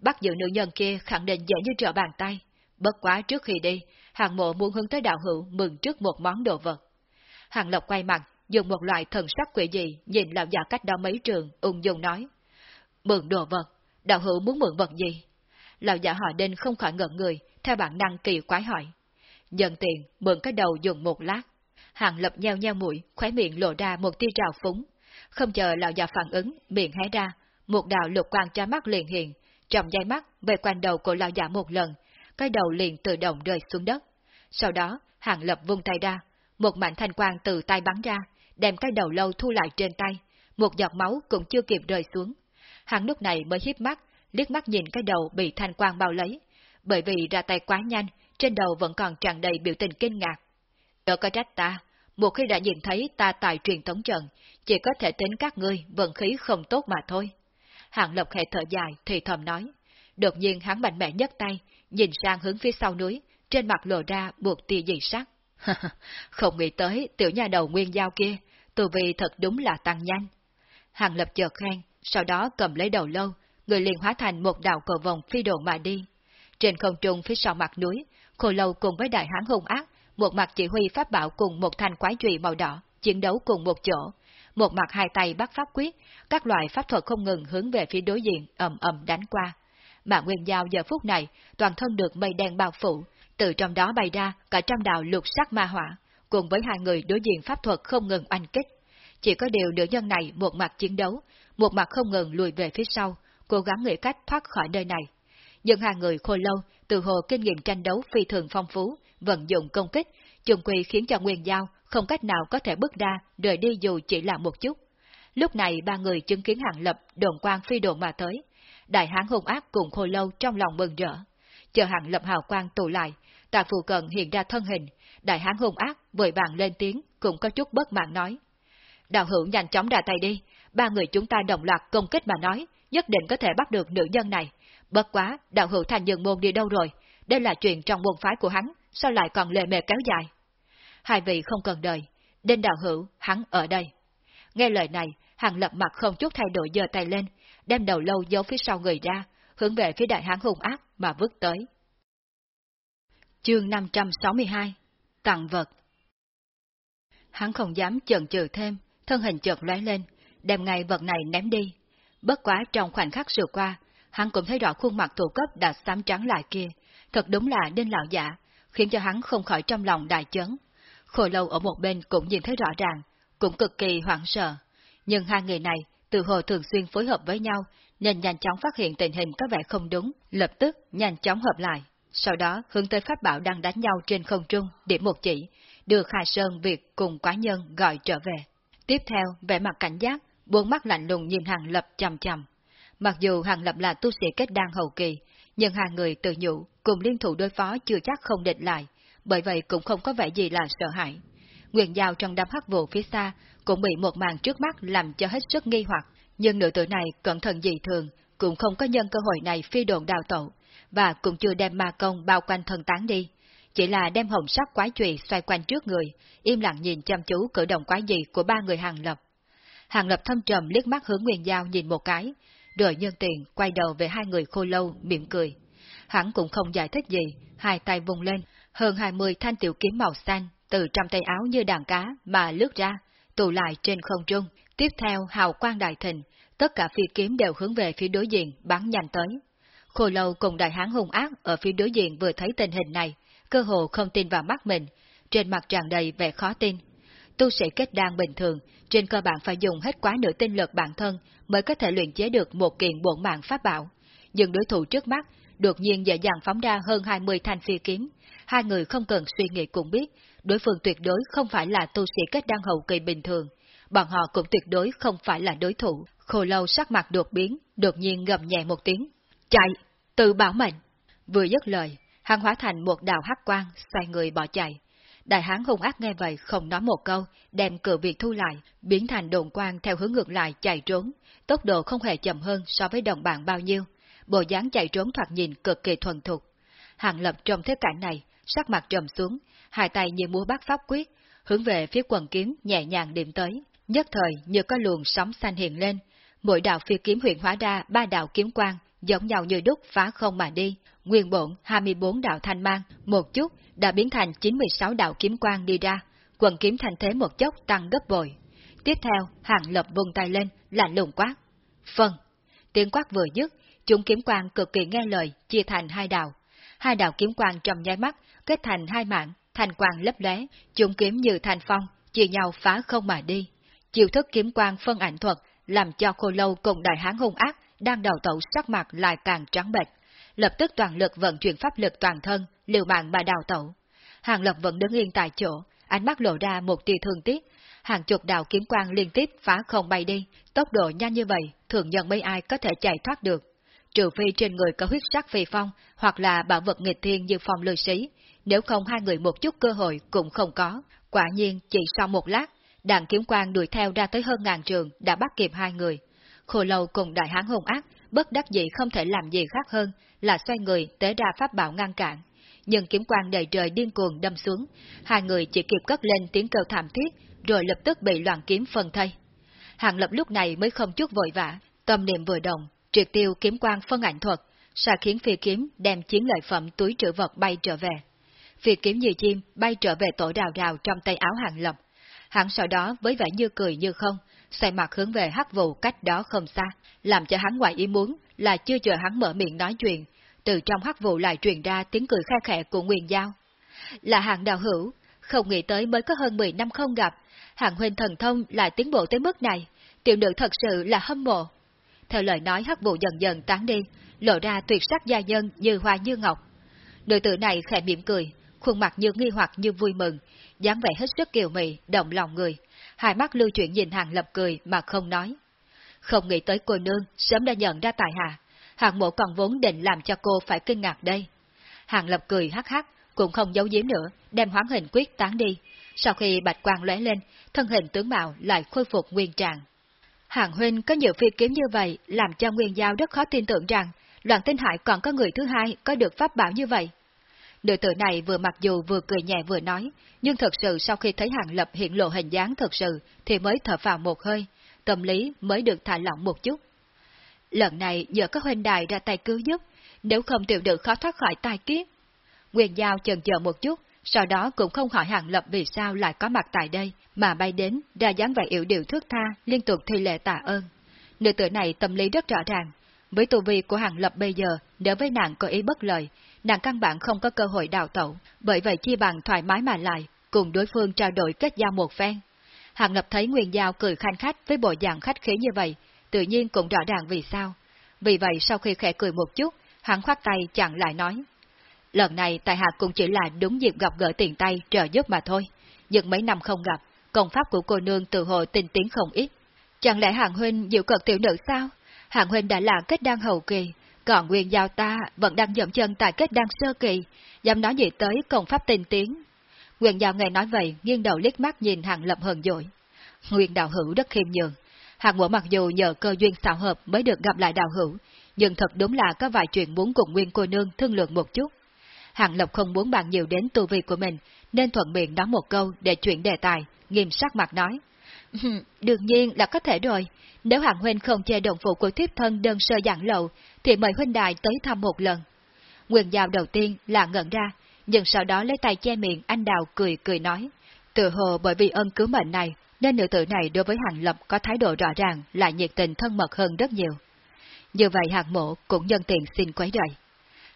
Bắt giữ nữ nhân kia khẳng định dễ như trở bàn tay. Bất quá trước khi đi, hàng mộ muốn hướng tới đạo hữu mừng trước một món đồ vật. Hàng Lộc quay mặt, dùng một loại thần sắc quỷ dị nhìn lão già cách đó mấy trường, ung dung nói. Mượn đồ vật, đạo hữu muốn mượn vật gì? Lão già họ đinh không khỏi ngẩn người, theo bản năng kỳ quái hỏi. Nhận tiền, mượn cái đầu dùng một lát. Hàng lập nheo nheo mũi, khóe miệng lộ ra một tia trào phúng. Không chờ lão già phản ứng, miệng hé ra, một đạo lục quang cho mắt liền hiện, trong giây mắt về quanh đầu của lão giả một lần, cái đầu liền tự động rơi xuống đất. Sau đó, hàng lập vung tay ra, một mảnh thanh quang từ tay bắn ra, đem cái đầu lâu thu lại trên tay, một giọt máu cũng chưa kịp rơi xuống. Hắn lúc này mới hiếp mắt, liếc mắt nhìn cái đầu bị thanh quang bao lấy, bởi vì ra tay quá nhanh, trên đầu vẫn còn tràn đầy biểu tình kinh ngạc. Đỡ có trách ta, một khi đã nhìn thấy ta tại truyền thống trận, chỉ có thể tính các ngươi vận khí không tốt mà thôi. Hạng Lộc khẽ thở dài thì thầm nói. Đột nhiên hắn mạnh mẽ nhấc tay, nhìn sang hướng phía sau núi, trên mặt lộ ra một tia dị sắc. không nghĩ tới tiểu nhà đầu nguyên giao kia, tu vi thật đúng là tăng nhanh. Hàng lập chợt khen, sau đó cầm lấy đầu lâu, người liền hóa thành một đạo cầu vòng phi độ mà đi. Trên không trung phía sau mặt núi, khô lâu cùng với đại hán hung ác, một mặt chỉ huy pháp bảo cùng một thanh quái trụy màu đỏ, chiến đấu cùng một chỗ. Một mặt hai tay bắt pháp quyết, các loại pháp thuật không ngừng hướng về phía đối diện, ầm ầm đánh qua. Mà Nguyên Giao giờ phút này, toàn thân được mây đen bao phủ, từ trong đó bay ra cả trăm đạo lục sắc ma hỏa, cùng với hai người đối diện pháp thuật không ngừng oanh kích. Chỉ có điều nữ nhân này một mặt chiến đấu, một mặt không ngừng lùi về phía sau, cố gắng nghĩ cách thoát khỏi nơi này. Nhưng hai người khô lâu, từ hồ kinh nghiệm tranh đấu phi thường phong phú, vận dụng công kích, chung quy khiến cho Nguyên Giao không cách nào có thể bước ra, rời đi dù chỉ là một chút. Lúc này ba người chứng kiến hàng lập đồn quang phi đồn mà tới. Đại hán hung ác cùng khôi lâu trong lòng mừng rỡ. Chờ hàng lập hào quang tụ lại, tà phù cận hiện ra thân hình, đại hán hung ác vội vàng lên tiếng cũng có chút bất mãn nói. Đạo hữu nhanh chóng ra tay đi, ba người chúng ta đồng loạt công kích mà nói, nhất định có thể bắt được nữ nhân này. Bất quá, đạo hữu thành nhân môn đi đâu rồi? Đây là chuyện trong môn phái của hắn, sao lại còn lề mề kéo dài? Hai vị không cần đời, đinh đạo hữu, hắn ở đây. Nghe lời này, hàng lập mặt không chút thay đổi giơ tay lên, đem đầu lâu giấu phía sau người ra, hướng về phía đại hán hung ác mà vứt tới. Chương 562 Tặng vật Hắn không dám chần chừ thêm, thân hình chợt lóe lên, đem ngay vật này ném đi. Bất quá trong khoảnh khắc sửa qua, hắn cũng thấy rõ khuôn mặt thủ cấp đã xám trắng lại kia, thật đúng là đinh lão giả, khiến cho hắn không khỏi trong lòng đại chấn. Khổ lâu ở một bên cũng nhìn thấy rõ ràng, cũng cực kỳ hoảng sợ. Nhưng hai người này từ hồ thường xuyên phối hợp với nhau, nên nhanh chóng phát hiện tình hình có vẻ không đúng, lập tức nhanh chóng hợp lại. Sau đó hướng tới pháp bảo đang đánh nhau trên không trung, điểm một chỉ, đưa Khai Sơn Việt cùng quá nhân gọi trở về. Tiếp theo, vẻ mặt cảnh giác, buông mắt lạnh lùng nhìn Hàng Lập chầm chầm. Mặc dù Hàng Lập là tu sĩ kết đan hậu kỳ, nhưng hai người tự nhủ cùng liên thủ đối phó chưa chắc không địch lại, bởi vậy cũng không có vẻ gì là sợ hãi. Nguyện Giao trong đám hắc vụ phía xa cũng bị một màn trước mắt làm cho hết sức nghi hoặc, nhưng nữ tử này cẩn thận dị thường, cũng không có nhân cơ hội này phi đồn đào tẩu, và cũng chưa đem ma công bao quanh thân tán đi, chỉ là đem hồng sắc quái trùy xoay quanh trước người, im lặng nhìn chăm chú cử động quái dị của ba người hàng lập. Hàng lập thâm trầm liếc mắt hướng Nguyên Giao nhìn một cái, rồi nhân tiền quay đầu về hai người khô lâu, mỉm cười. Hắn cũng không giải thích gì, hai tay vùng lên, hơn hai mươi thanh tiểu kiếm màu xanh từ trong tay áo như đàn cá mà lướt ra, tụ lại trên không trung. Tiếp theo hào quang đại thịnh, tất cả phi kiếm đều hướng về phía đối diện bắn nhanh tới. Khô lâu cùng đại hán hung ác ở phía đối diện vừa thấy tình hình này, cơ hồ không tin vào mắt mình, trên mặt tràn đầy vẻ khó tin. Tu sĩ kết đan bình thường, trên cơ bản phải dùng hết quá nửa tinh lực bản thân mới có thể luyện chế được một kiện bổn mạng pháp bảo. Nhưng đối thủ trước mắt, đột nhiên dễ dàng phóng ra hơn 20 thanh phi kiếm. Hai người không cần suy nghĩ cũng biết, đối phương tuyệt đối không phải là tu sĩ kết đan hậu kỳ bình thường. Bọn họ cũng tuyệt đối không phải là đối thủ. khô lâu sắc mặt đột biến, đột nhiên gầm nhẹ một tiếng. Chạy! Tự bảo mệnh! Vừa dứt lời, hắn hóa thành một đạo hắc quang, xoay người bỏ chạy. Đại hán hung ác nghe vậy không nói một câu, đem cửa việc thu lại, biến thành đồn quang theo hướng ngược lại chạy trốn, tốc độ không hề chậm hơn so với đồng bạn bao nhiêu. Bộ dáng chạy trốn thoạt nhìn cực kỳ thuần thục. Hàng lập trong thế cảnh này, sắc mặt trầm xuống, hai tay như múa bát pháp quyết, hướng về phía quần kiếm nhẹ nhàng điểm tới, nhất thời như có luồng sóng xanh hiện lên, mỗi đạo phi kiếm huyện hóa ra ba đạo kiếm quang, giống nhau như đúc phá không mà đi, nguyên bổn 24 đạo thanh mang, một chút đã biến thành 96 đạo kiếm quang đi ra, quần kiếm thành thế một chốc tăng gấp bội. Tiếp theo, hàng lập vung tay lên, lạnh lùng quát. Phân! Tiếng quát vừa dứt, chúng kiếm quang cực kỳ nghe lời, chia thành hai đạo. Hai đạo kiếm quang trong nháy mắt, kết thành hai mạng, thành quang lấp lóe, chúng kiếm như thành phong, chia nhau phá không mà đi. Chiêu thức kiếm quang phân ảnh thuật làm cho khô lâu cùng đại hán hung ác đang đầu tẩu sắc mặt lại càng trắng bệch, lập tức toàn lực vận chuyển pháp lực toàn thân, liều mạng mà đào tẩu. Hàng Lập vẫn đứng yên tại chỗ, ánh mắt lộ ra một tia thương tiếc, hàng chục đạo kiếm quang liên tiếp phá không bay đi, tốc độ nhanh như vậy, thường nhân mấy ai có thể chạy thoát được. Trừ phi trên người có huyết sắc phi phong, hoặc là bảo vật nghịch thiên như phong lưu sĩ, nếu không hai người một chút cơ hội cũng không có. Quả nhiên, chỉ sau một lát, đàn kiếm quang đuổi theo ra tới hơn ngàn trường đã bắt kịp hai người. Khổ lâu cùng đại hán hung ác, bất đắc dĩ không thể làm gì khác hơn là xoay người tế ra pháp bảo ngăn cản. Nhưng kiếm quang đầy trời điên cuồng đâm xuống, hai người chỉ kịp cất lên tiếng kêu thảm thiết, rồi lập tức bị loạn kiếm phân thây. Hàng lập lúc này mới không chút vội vã, tâm niệm vừa động, triệt tiêu kiếm quang phân ảnh thuật, xa khiến phi kiếm đem chiến lợi phẩm túi trữ vật bay trở về. Phi kiếm như chim bay trở về tổ đào đào trong tay áo hàng lập. Hắn sau đó với vẻ như cười như không, xoay mặt hướng về hắc vụ cách đó không xa, làm cho hắn ngoài ý muốn là chưa chờ hắn mở miệng nói chuyện, từ trong hắc vụ lại truyền ra tiếng cười khe khẽ của Nguyên Giao. Là hàng đào hữu, không nghĩ tới mới có hơn 10 năm không gặp, hàng huynh thần thông lại tiến bộ tới mức này, tiểu nữ thật sự là hâm mộ. Theo lời nói hắc vụ dần dần tán đi, lộ ra tuyệt sắc gia nhân như hoa như ngọc. đội tử này khẽ mỉm cười, khuôn mặt như nghi hoặc như vui mừng, dáng vẻ hết sức kiều mị, động lòng người, hai mắt lưu chuyển nhìn hàng lập cười mà không nói. Không nghĩ tới cô nương sớm đã nhận ra tài hạ, hàng mộ còn vốn định làm cho cô phải kinh ngạc đây. Hàng lập cười hắc hắc, cũng không giấu giếm nữa, đem hoán hình quyết tán đi. Sau khi bạch quang lóe lên, thân hình tướng mạo lại khôi phục nguyên trạng. Hàng huynh có nhiều phi kiếm như vậy, làm cho Nguyên Giao rất khó tin tưởng rằng, Loạn Tinh Hải còn có người thứ hai có được pháp bảo như vậy. Nữ tử này vừa mặc dù vừa cười nhẹ vừa nói, nhưng thật sự sau khi thấy Hàng Lập hiện lộ hình dáng thật sự thì mới thở vào một hơi, tâm lý mới được thả lỏng một chút. Lần này nhờ có huynh đài ra tay cứu giúp, nếu không tiểu được khó thoát khỏi tai kiếp. Nguyên Giao chần chờ một chút, sau đó cũng không hỏi Hàng Lập vì sao lại có mặt tại đây, mà bay đến, ra dáng vẻ yếu điệu thước tha, liên tục thi lệ tạ ơn. Nữ tử này tâm lý rất rõ ràng, với tu vi của Hàng Lập bây giờ, nếu với nàng có ý bất lợi, nàng căn bản không có cơ hội đào tẩu, bởi vậy chi bằng thoải mái mà lại, cùng đối phương trao đổi kết giao một phen. Hàng Lập thấy Nguyên Giao cười khanh khách với bộ dạng khách khí như vậy, tự nhiên cũng rõ ràng vì sao. Vì vậy sau khi khẽ cười một chút, hắn khoát tay chặn lại nói. Lần này tại hạ cũng chỉ là đúng dịp gặp gỡ tiền tay trợ giúp mà thôi, nhưng mấy năm không gặp, công pháp của cô nương từ hồi tinh tiến không ít. Chẳng lẽ hàng huynh dịu cợt tiểu nữ sao? Hàng huynh đã là kết đăng hậu kỳ, còn nguyên giao ta vẫn đang dậm chân tại kết đăng sơ kỳ, dám nói gì tới công pháp tinh tiến. Nguyên giao nghe nói vậy, nghiêng đầu liếc mắt nhìn hàng lập hờn dội. Nguyên đạo hữu rất khiêm nhường. Hàng mộ mặc dù nhờ cơ duyên xảo hợp mới được gặp lại đạo hữu, nhưng thật đúng là có vài chuyện muốn cùng Nguyên cô nương thương lượng một chút. Hàng Lộc không muốn bàn nhiều đến tu vi của mình, nên thuận miệng nói một câu để chuyển đề tài, nghiêm sắc mặt nói. Đương nhiên là có thể rồi, nếu Hàng Huynh không chê đồng phụ của thiếp thân đơn sơ giảng lậu, thì mời Huynh Đại tới thăm một lần. Quyền giao đầu tiên là ngẩn ra, nhưng sau đó lấy tay che miệng anh Đào cười cười nói. Tự hồ bởi vì ân cứu mệnh này, nên nữ tử này đối với Hàng Lập có thái độ rõ ràng lại nhiệt tình thân mật hơn rất nhiều. Như vậy Hàng Mộ cũng nhân tiện xin quấy rầy.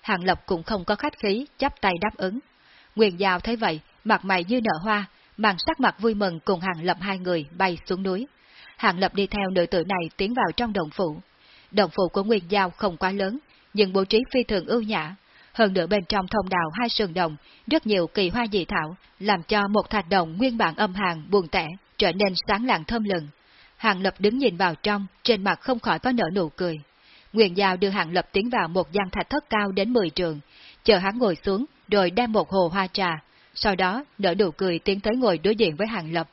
Hàng Lập cũng không có khách khí, chắp tay đáp ứng. Nguyên Giao thấy vậy, mặt mày như nở hoa, mang sắc mặt vui mừng cùng Hàng Lập hai người bay xuống núi. Hàng Lập đi theo nữ tử này tiến vào trong đồng phủ. Đồng phủ của Nguyên Giao không quá lớn, nhưng bố trí phi thường ưu nhã. Hơn nữa bên trong thông đạo hai sườn đồng, rất nhiều kỳ hoa dị thảo, làm cho một thạch đồng nguyên bản âm hàng buồn tẻ, trở nên sáng lạng thơm lừng. Hàng Lập đứng nhìn vào trong, trên mặt không khỏi có nở nụ cười. Nguyện Giao đưa Hàng Lập tiến vào một gian thạch thất cao đến 10 trường, chờ hắn ngồi xuống, rồi đem một hồ hoa trà, sau đó nở nụ cười tiến tới ngồi đối diện với Hàng Lập.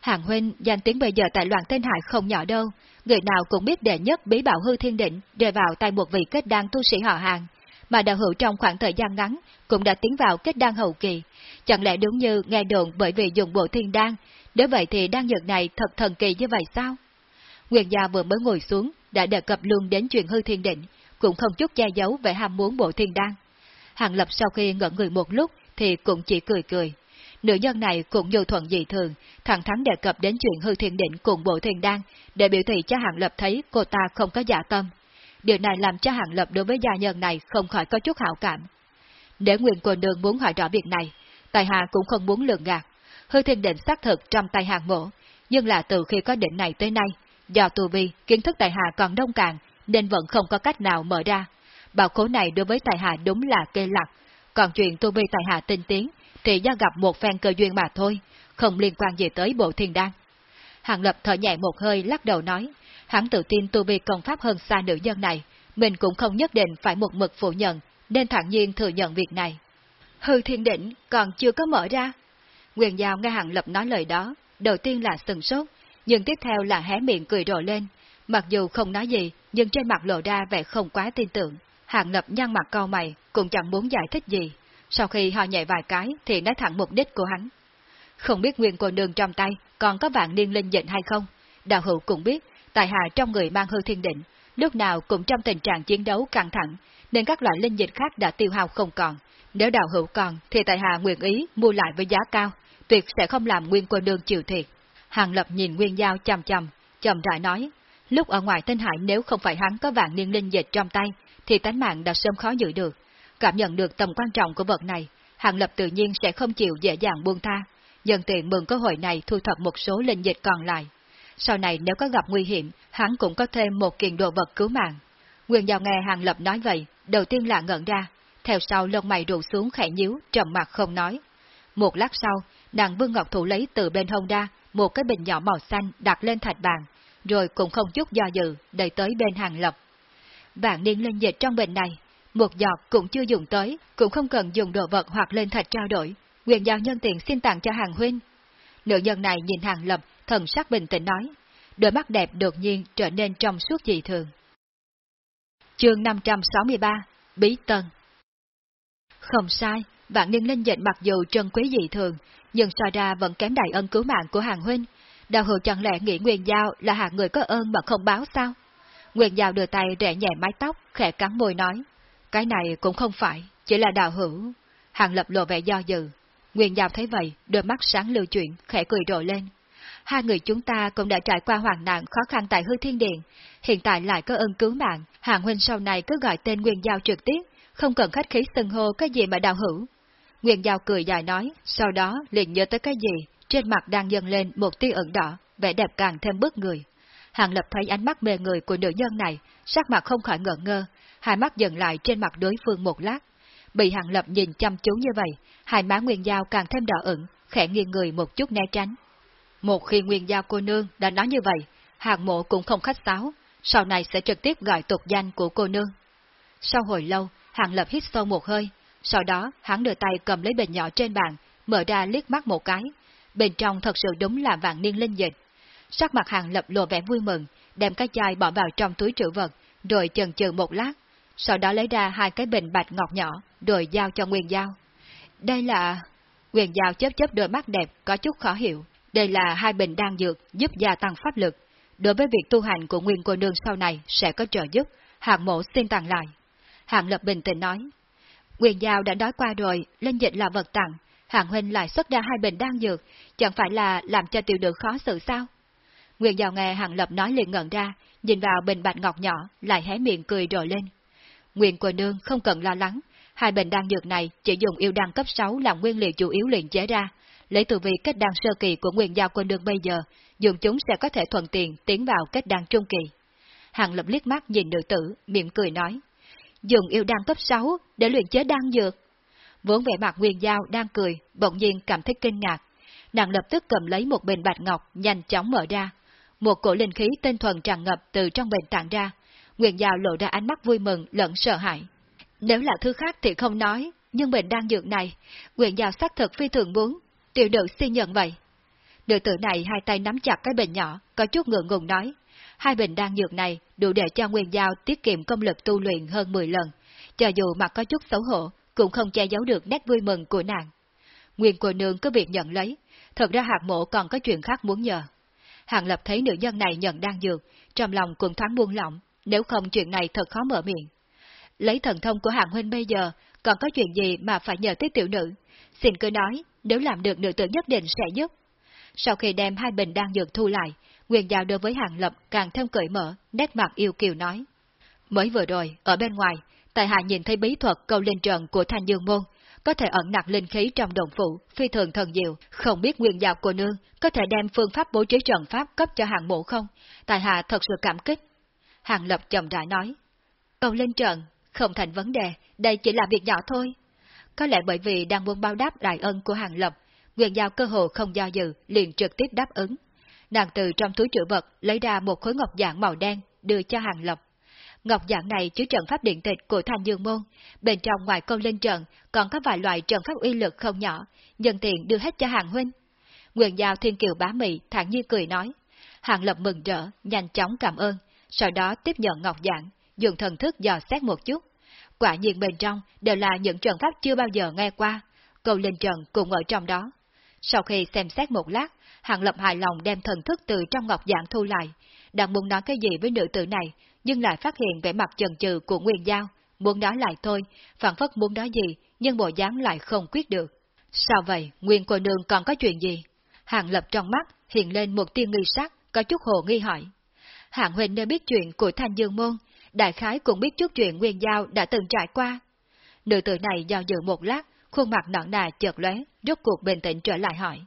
Hàng huynh, danh tiếng bây giờ tại loạn tên hại không nhỏ đâu, người nào cũng biết đệ nhất bí bảo hư thiên định rơi vào tay một vị kết đan tu sĩ họ hàng, mà đạo hữu trong khoảng thời gian ngắn cũng đã tiến vào kết đan hậu kỳ. Chẳng lẽ đúng như nghe đồn bởi vì dùng bộ thiên đan, nếu vậy thì đan dược này thật thần kỳ như vậy sao? Nguyên gia vừa mới ngồi xuống, đã đề cập luôn đến chuyện hư thiên định, cũng không chút che giấu về ham muốn bộ thiên đan. Hàng Lập sau khi ngẩn người một lúc thì cũng chỉ cười cười. Nữ nhân này cũng nhu thuận dị thường, thẳng thắn đề cập đến chuyện hư thiên định cùng bộ thiên đan, để biểu thị cho Hàng Lập thấy cô ta không có giả tâm. Điều này làm cho Hàng Lập đối với gia nhân này không khỏi có chút hảo cảm. Để Nguyên cô nương muốn hỏi rõ việc này, Tài Hà cũng không muốn lường gạt. Hư thiên định xác thực trong tay hàng mổ, nhưng là từ khi có định này tới nay, do tu vi, kiến thức Tài hạ còn đông càng, nên vẫn không có cách nào mở ra. Bảo khố này đối với Tài hạ đúng là kê lạc, còn chuyện tu vi Tài hạ tinh tiến, thì do gặp một phen cơ duyên mà thôi, không liên quan gì tới bộ thiên đan. Hàng Lập thở nhẹ một hơi lắc đầu nói, hắn tự tin tu vi công pháp hơn xa nữ nhân này, mình cũng không nhất định phải một mực phủ nhận, nên thản nhiên thừa nhận việc này. Hư thiên đỉnh còn chưa có mở ra. Quyền Giao nghe Hàng Lập nói lời đó, đầu tiên là sừng sốt, nhưng tiếp theo là hé miệng cười rộ lên. Mặc dù không nói gì, nhưng trên mặt lộ ra vẻ không quá tin tưởng. Hàng Lập nhăn mặt cau mày, cũng chẳng muốn giải thích gì. Sau khi họ nhảy vài cái thì nói thẳng mục đích của hắn. Không biết nguyên cô nương trong tay còn có vạn niên linh dịnh hay không? Đạo hữu cũng biết, tài hạ trong người mang hư thiên định, lúc nào cũng trong tình trạng chiến đấu căng thẳng, nên các loại linh dịch khác đã tiêu hao không còn. Nếu đạo hữu còn, thì tài hạ nguyện ý mua lại với giá cao, tuyệt sẽ không làm nguyên cô nương chịu thiệt. Hàng Lập nhìn Nguyên Giao chầm chầm, chậm rãi nói, lúc ở ngoài tinh hải nếu không phải hắn có vạn niên linh dịch trong tay, thì tánh mạng đã sớm khó giữ được. Cảm nhận được tầm quan trọng của vật này, Hàng Lập tự nhiên sẽ không chịu dễ dàng buông tha, nhân tiện mượn cơ hội này thu thập một số linh dịch còn lại. Sau này nếu có gặp nguy hiểm, hắn cũng có thêm một kiện đồ vật cứu mạng. Nguyên Giao nghe Hàng Lập nói vậy, đầu tiên là ngẩn ra, theo sau lông mày rủ xuống khẽ nhíu, trầm mặt không nói. Một lát sau, nàng Vương Ngọc Thủ lấy từ bên hông ra một cái bình nhỏ màu xanh đặt lên thạch bàn, rồi cũng không chút do dự, đẩy tới bên Hàng Lập. Vạn niên linh dịch trong bình này, một giọt cũng chưa dùng tới, cũng không cần dùng đồ vật hoặc lên thạch trao đổi, quyền giao nhân tiện xin tặng cho hàng huynh. Nữ nhân này nhìn hàng lập, thần sắc bình tĩnh nói, đôi mắt đẹp đột nhiên trở nên trong suốt dị thường. Chương 563 Bí Tân Không sai, vạn niên linh dịch mặc dù trân quý dị thường, nhưng so ra vẫn kém đại ân cứu mạng của hàng huynh. Đạo hữu chẳng lẽ nghĩ Nguyên Giao là hạng người có ơn mà không báo sao? Nguyên Giao đưa tay rẽ nhẹ mái tóc, khẽ cắn môi nói. Cái này cũng không phải, chỉ là đạo hữu. Hàng lập lộ vẻ do dự. Nguyên Giao thấy vậy, đôi mắt sáng lưu chuyển, khẽ cười rộ lên. Hai người chúng ta cũng đã trải qua hoàn nạn khó khăn tại hư thiên điện, hiện tại lại có ơn cứu mạng, hàng huynh sau này cứ gọi tên Nguyên Giao trực tiếp, không cần khách khí xưng hô cái gì mà đạo hữu. Nguyên Giao cười dài nói, sau đó liền nhớ tới cái gì, trên mặt đang dâng lên một tia ẩn đỏ, vẻ đẹp càng thêm bức người. Hàng Lập thấy ánh mắt mê người của nữ nhân này, sắc mặt không khỏi ngỡ ngơ, hai mắt dừng lại trên mặt đối phương một lát. Bị Hàng Lập nhìn chăm chú như vậy, hai má Nguyên Giao càng thêm đỏ ửng, khẽ nghiêng người một chút né tránh. Một khi Nguyên Giao cô nương đã nói như vậy, Hàng Mộ cũng không khách sáo, sau này sẽ trực tiếp gọi tục danh của cô nương. Sau hồi lâu, Hàng Lập hít sâu một hơi, sau đó hắn đưa tay cầm lấy bình nhỏ trên bàn, mở ra liếc mắt một cái. Bên trong thật sự đúng là vạn niên linh dịch. Sắc mặt Hàng Lập lộ vẻ vui mừng, đem cái chai bỏ vào trong túi trữ vật, rồi chần chừ một lát, sau đó lấy ra hai cái bình bạch ngọc nhỏ, rồi giao cho Nguyên Giao. Đây là... Nguyên Giao chớp chớp đôi mắt đẹp, có chút khó hiểu. Đây là hai bình đan dược giúp gia tăng pháp lực. Đối với việc tu hành của Nguyên cô nương sau này sẽ có trợ giúp, hạng mộ xin tặng lại. Hạng lập bình tĩnh nói. Quyền Giao đã nói qua rồi, lên dịch là vật tặng, hạng huynh lại xuất ra hai bình đan dược, chẳng phải là làm cho tiểu được khó xử sao? Nguyên Giao nghe hạng lập nói liền ngẩn ra, nhìn vào bình bạch ngọc nhỏ, lại hé miệng cười rồi lên. Nguyên cô nương không cần lo lắng, hai bình đan dược này chỉ dùng yêu đan cấp 6 làm nguyên liệu chủ yếu luyện chế ra, lấy từ vị kết đan sơ kỳ của nguyên giao quân đương bây giờ, dùng chúng sẽ có thể thuận tiện tiến vào kết đan trung kỳ. Hàng lập liếc mắt nhìn nữ tử, miệng cười nói, dùng yêu đan cấp 6 để luyện chế đan dược. Vốn vẻ mặt nguyên giao đang cười, bỗng nhiên cảm thấy kinh ngạc. Nàng lập tức cầm lấy một bình bạch ngọc, nhanh chóng mở ra. Một cổ linh khí tinh thuần tràn ngập từ trong bình tản ra, Nguyên Giao lộ ra ánh mắt vui mừng lẫn sợ hãi. Nếu là thứ khác thì không nói, nhưng bệnh đang dược này, Nguyên giao xác thực phi thường muốn, tiểu nữ xin nhận vậy. Nữ tử này hai tay nắm chặt cái bình nhỏ, có chút ngượng ngùng nói. Hai bình đan dược này đủ để cho Nguyên Giao tiết kiệm công lực tu luyện hơn 10 lần, cho dù mặt có chút xấu hổ, cũng không che giấu được nét vui mừng của nàng. Nguyên cô nương cứ việc nhận lấy, thật ra hạt mộ còn có chuyện khác muốn nhờ. Hàng lập thấy nữ nhân này nhận đan dược, trong lòng cũng thoáng buông lỏng, nếu không chuyện này thật khó mở miệng. Lấy thần thông của Hạng huynh bây giờ, còn có chuyện gì mà phải nhờ tới tiểu nữ? Xin cứ nói, nếu làm được nữ tử nhất định sẽ giúp. Sau khi đem hai bình đan dược thu lại, Nguyên Giao đối với Hàng Lập càng thêm cởi mở, nét mặt yêu kiều nói. Mới vừa rồi, ở bên ngoài, Tài Hạ nhìn thấy bí thuật câu lên trận của Thanh Dương Môn, có thể ẩn nặc linh khí trong đồng phụ, phi thường thần diệu, không biết Nguyên Giao của nương có thể đem phương pháp bố trí trận pháp cấp cho hàng mộ không? Tài Hạ thật sự cảm kích. Hàng Lập chậm rãi nói. Câu lên trận, không thành vấn đề, đây chỉ là việc nhỏ thôi. Có lẽ bởi vì đang muốn bao đáp đại ân của Hàng Lập, Nguyên Giao cơ hồ không do dự, liền trực tiếp đáp ứng. Nàng từ trong túi trữ vật lấy ra một khối ngọc dạng màu đen, đưa cho Hàng Lập. Ngọc dạng này chứa trận pháp điện tịch của Thanh Dương Môn, bên trong ngoài câu linh trận còn có vài loại trận pháp uy lực không nhỏ, nhân tiện đưa hết cho Hàng Huynh. Nguyện Giao Thiên Kiều bá mị thản nhiên cười nói. Hàng Lập mừng rỡ, nhanh chóng cảm ơn, sau đó tiếp nhận ngọc dạng, dùng thần thức dò xét một chút. Quả nhiên bên trong đều là những trận pháp chưa bao giờ nghe qua, câu linh trận cũng ở trong đó. Sau khi xem xét một lát, Hàng Lập hài lòng đem thần thức từ trong ngọc dạng thu lại, đang muốn nói cái gì với nữ tử này, nhưng lại phát hiện vẻ mặt chần chừ của Nguyên Giao, muốn nói lại thôi, phản phất muốn nói gì, nhưng bộ dáng lại không quyết được. Sao vậy, Nguyên cô nương còn có chuyện gì? Hàng Lập trong mắt hiện lên một tia nghi sắc, có chút hồ nghi hỏi. Hạng Huỳnh nên biết chuyện của Thanh Dương Môn, đại khái cũng biết chút chuyện Nguyên Giao đã từng trải qua. Nữ tử này do dự một lát, khuôn mặt nõn nà chợt lóe, rốt cuộc bình tĩnh trở lại hỏi.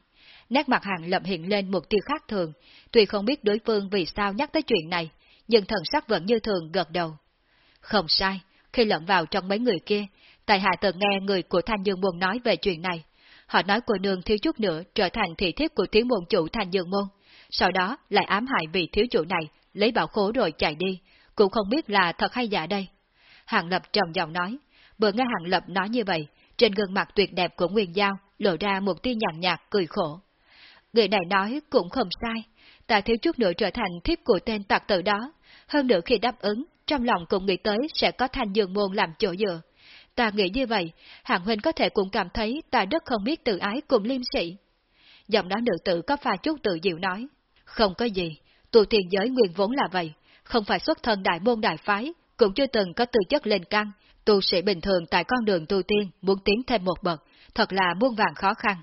Nét mặt hàng lập hiện lên một tia khác thường, tuy không biết đối phương vì sao nhắc tới chuyện này, nhưng thần sắc vẫn như thường gật đầu. Không sai, khi lẫn vào trong mấy người kia, tài hạ từng nghe người của Thanh Dương Môn nói về chuyện này. Họ nói cô nương thiếu chút nữa trở thành thị thiếp của thiếu môn chủ Thanh Dương Môn, sau đó lại ám hại vị thiếu chủ này, lấy bảo khố rồi chạy đi, cũng không biết là thật hay giả đây. Hàng Lập trầm giọng nói, vừa nghe Hàng Lập nói như vậy, trên gương mặt tuyệt đẹp của Nguyên Giao lộ ra một tia nhàn nhạt cười khổ. Người này nói cũng không sai, ta thiếu chút nữa trở thành thiếp của tên tặc tử đó, hơn nữa khi đáp ứng, trong lòng cũng nghĩ tới sẽ có thanh dương môn làm chỗ dựa. Ta nghĩ như vậy, hạng Huynh có thể cũng cảm thấy ta rất không biết tự ái cùng liêm sĩ. Giọng nói nữ tử có pha chút tự diệu nói, không có gì, tu tiền giới nguyên vốn là vậy, không phải xuất thân đại môn đại phái, cũng chưa từng có tư chất lên căn, tu sĩ bình thường tại con đường tu tiên muốn tiến thêm một bậc, thật là muôn vàng khó khăn.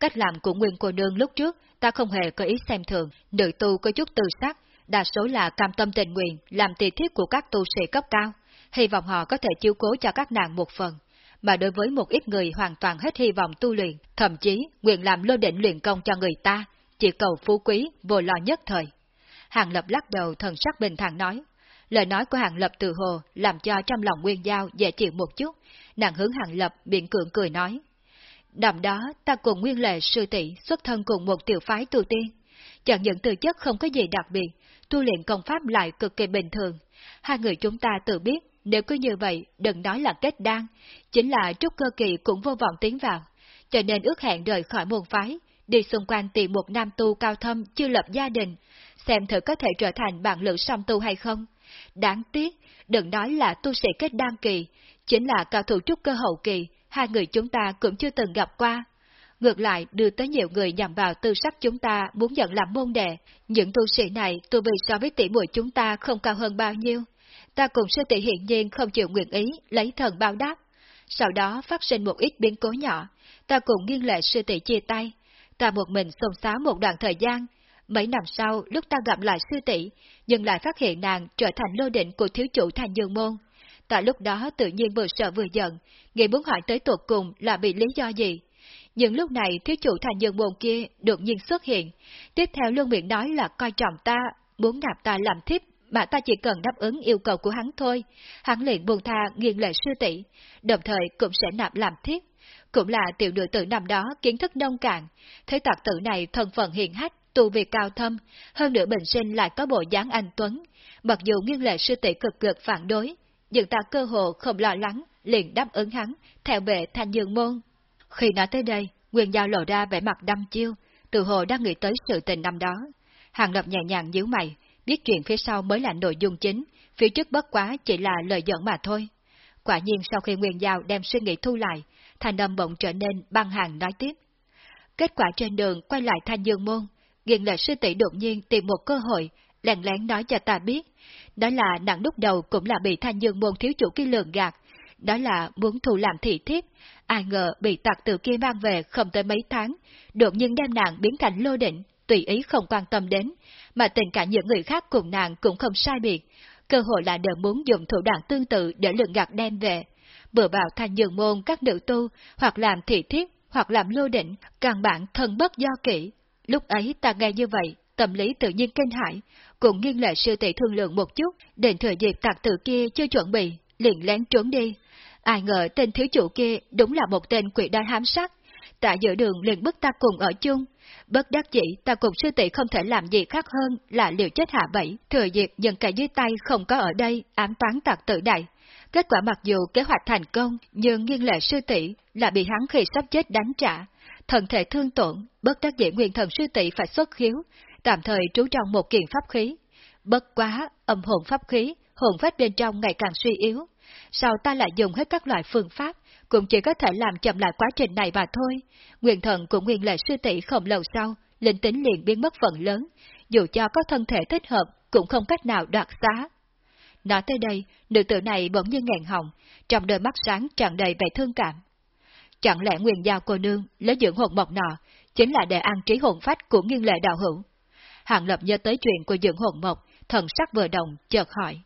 Cách làm của nguyên cô nương lúc trước, ta không hề có ý xem thường, nữ tu có chút tư sắc, đa số là cam tâm tình nguyện làm tỳ thiết của các tu sĩ cấp cao, hy vọng họ có thể chiếu cố cho các nàng một phần. Mà đối với một ít người hoàn toàn hết hy vọng tu luyện, thậm chí nguyện làm lô định luyện công cho người ta, chỉ cầu phú quý, vô lo nhất thời. Hàng Lập lắc đầu thần sắc bình thản nói. Lời nói của Hàng Lập từ hồ làm cho trong lòng Nguyên Giao dễ chịu một chút, nàng hướng Hàng Lập biện cưỡng cười nói. Năm đó ta cùng Nguyên Lệ sư tỷ xuất thân cùng một tiểu phái tu tiên. Chẳng những từ chất không có gì đặc biệt, tu luyện công pháp lại cực kỳ bình thường. Hai người chúng ta tự biết, nếu cứ như vậy, đừng nói là kết đan, chính là trúc cơ kỳ cũng vô vọng tiến vào. Cho nên ước hẹn rời khỏi môn phái, đi xung quanh tìm một nam tu cao thâm chưa lập gia đình, xem thử có thể trở thành bạn lữ song tu hay không. Đáng tiếc, đừng nói là tu sĩ kết đan kỳ, chính là cao thủ trúc cơ hậu kỳ, hai người chúng ta cũng chưa từng gặp qua. Ngược lại đưa tới nhiều người nhằm vào tư sắc chúng ta muốn nhận làm môn đệ, những tu sĩ này tu vi so với tỷ muội chúng ta không cao hơn bao nhiêu. Ta cùng sư tỷ hiện nhiên không chịu nguyện ý lấy thần bao đáp. Sau đó phát sinh một ít biến cố nhỏ, ta cùng nghiêng lệ sư tỷ chia tay. Ta một mình xông xáo một đoạn thời gian, Mấy năm sau, lúc ta gặp lại sư tỷ, nhưng lại phát hiện nàng trở thành lô định của thiếu chủ thành dương môn ta lúc đó tự nhiên vừa sợ vừa giận, nghĩ muốn hỏi tới tuột cùng là bị lý do gì. Nhưng lúc này thiếu chủ thành dương môn kia đột nhiên xuất hiện, tiếp theo luôn miệng nói là coi trọng ta, muốn nạp ta làm thiếp mà ta chỉ cần đáp ứng yêu cầu của hắn thôi. Hắn liền buông tha nghiêng lệ sư tỷ, đồng thời cũng sẽ nạp làm thiếp. Cũng là tiểu nữ tử năm đó kiến thức nông cạn, thấy tạc tử này thân phận hiền hách, tu vi cao thâm, hơn nữa bình sinh lại có bộ dáng anh Tuấn. Mặc dù nghiêng lệ sư tỷ cực cực phản đối, nhưng ta cơ hồ không lo lắng, liền đáp ứng hắn, theo bệ thanh dương môn. Khi nói tới đây, Nguyên Giao lộ ra vẻ mặt đăm chiêu, từ hồ đang nghĩ tới sự tình năm đó. Hàng Lập nhẹ nhàng nhíu mày, biết chuyện phía sau mới là nội dung chính, phía trước bất quá chỉ là lời dẫn mà thôi. Quả nhiên sau khi Nguyên Giao đem suy nghĩ thu lại, thành âm bỗng trở nên băng hàng nói tiếp. Kết quả trên đường quay lại thanh dương môn, nghiền lệ sư tỷ đột nhiên tìm một cơ hội, lén lén nói cho ta biết. Đó là nặng lúc đầu cũng là bị thanh dương môn thiếu chủ kia lường gạt, đó là muốn thù làm thị thiếp, ai ngờ bị tặc từ kia mang về không tới mấy tháng, đột nhiên đem nàng biến thành lô định, tùy ý không quan tâm đến, mà tình cả những người khác cùng nàng cũng không sai biệt, cơ hội là đều muốn dùng thủ đoạn tương tự để lường gạt đem về. vừa vào thành dương môn các nữ tu, hoặc làm thị thiếp, hoặc làm lô định, càng bản thân bất do kỹ. Lúc ấy ta nghe như vậy, tâm lý tự nhiên kinh hãi, cũng nghiêng lệ sư tỷ thương lượng một chút, định thời dịp tạc tử kia chưa chuẩn bị, liền lén trốn đi. Ai ngờ tên thiếu chủ kia đúng là một tên quỷ đai hám sát, tại giữa đường liền bức ta cùng ở chung. Bất đắc dĩ ta cùng sư tỷ không thể làm gì khác hơn là liều chết hạ bẫy, thừa dịp những kẻ dưới tay không có ở đây, ám toán tạc tử đại. Kết quả mặc dù kế hoạch thành công, nhưng nghiêng lệ sư tỷ là bị hắn khi sắp chết đánh trả. Thần thể thương tổn, bất đắc dĩ nguyên thần sư tỷ phải xuất khiếu, tạm thời trú trong một kiện pháp khí. Bất quá, âm hồn pháp khí, hồn phách bên trong ngày càng suy yếu. Sao ta lại dùng hết các loại phương pháp, cũng chỉ có thể làm chậm lại quá trình này mà thôi. Nguyên thần của nguyên lệ sư tỷ không lâu sau, linh tính liền biến mất phần lớn, dù cho có thân thể thích hợp, cũng không cách nào đoạt xá. Nói tới đây, nữ tử này bỗng như ngẹn hồng, trong đôi mắt sáng tràn đầy vẻ thương cảm. Chẳng lẽ nguyên giao cô nương lấy dưỡng hồn mộc nọ, chính là để an trí hồn phách của nghiên lệ đạo hữu? Hàng Lập nhớ tới chuyện của dưỡng hồn mộc, thần sắc vừa đồng, chợt hỏi.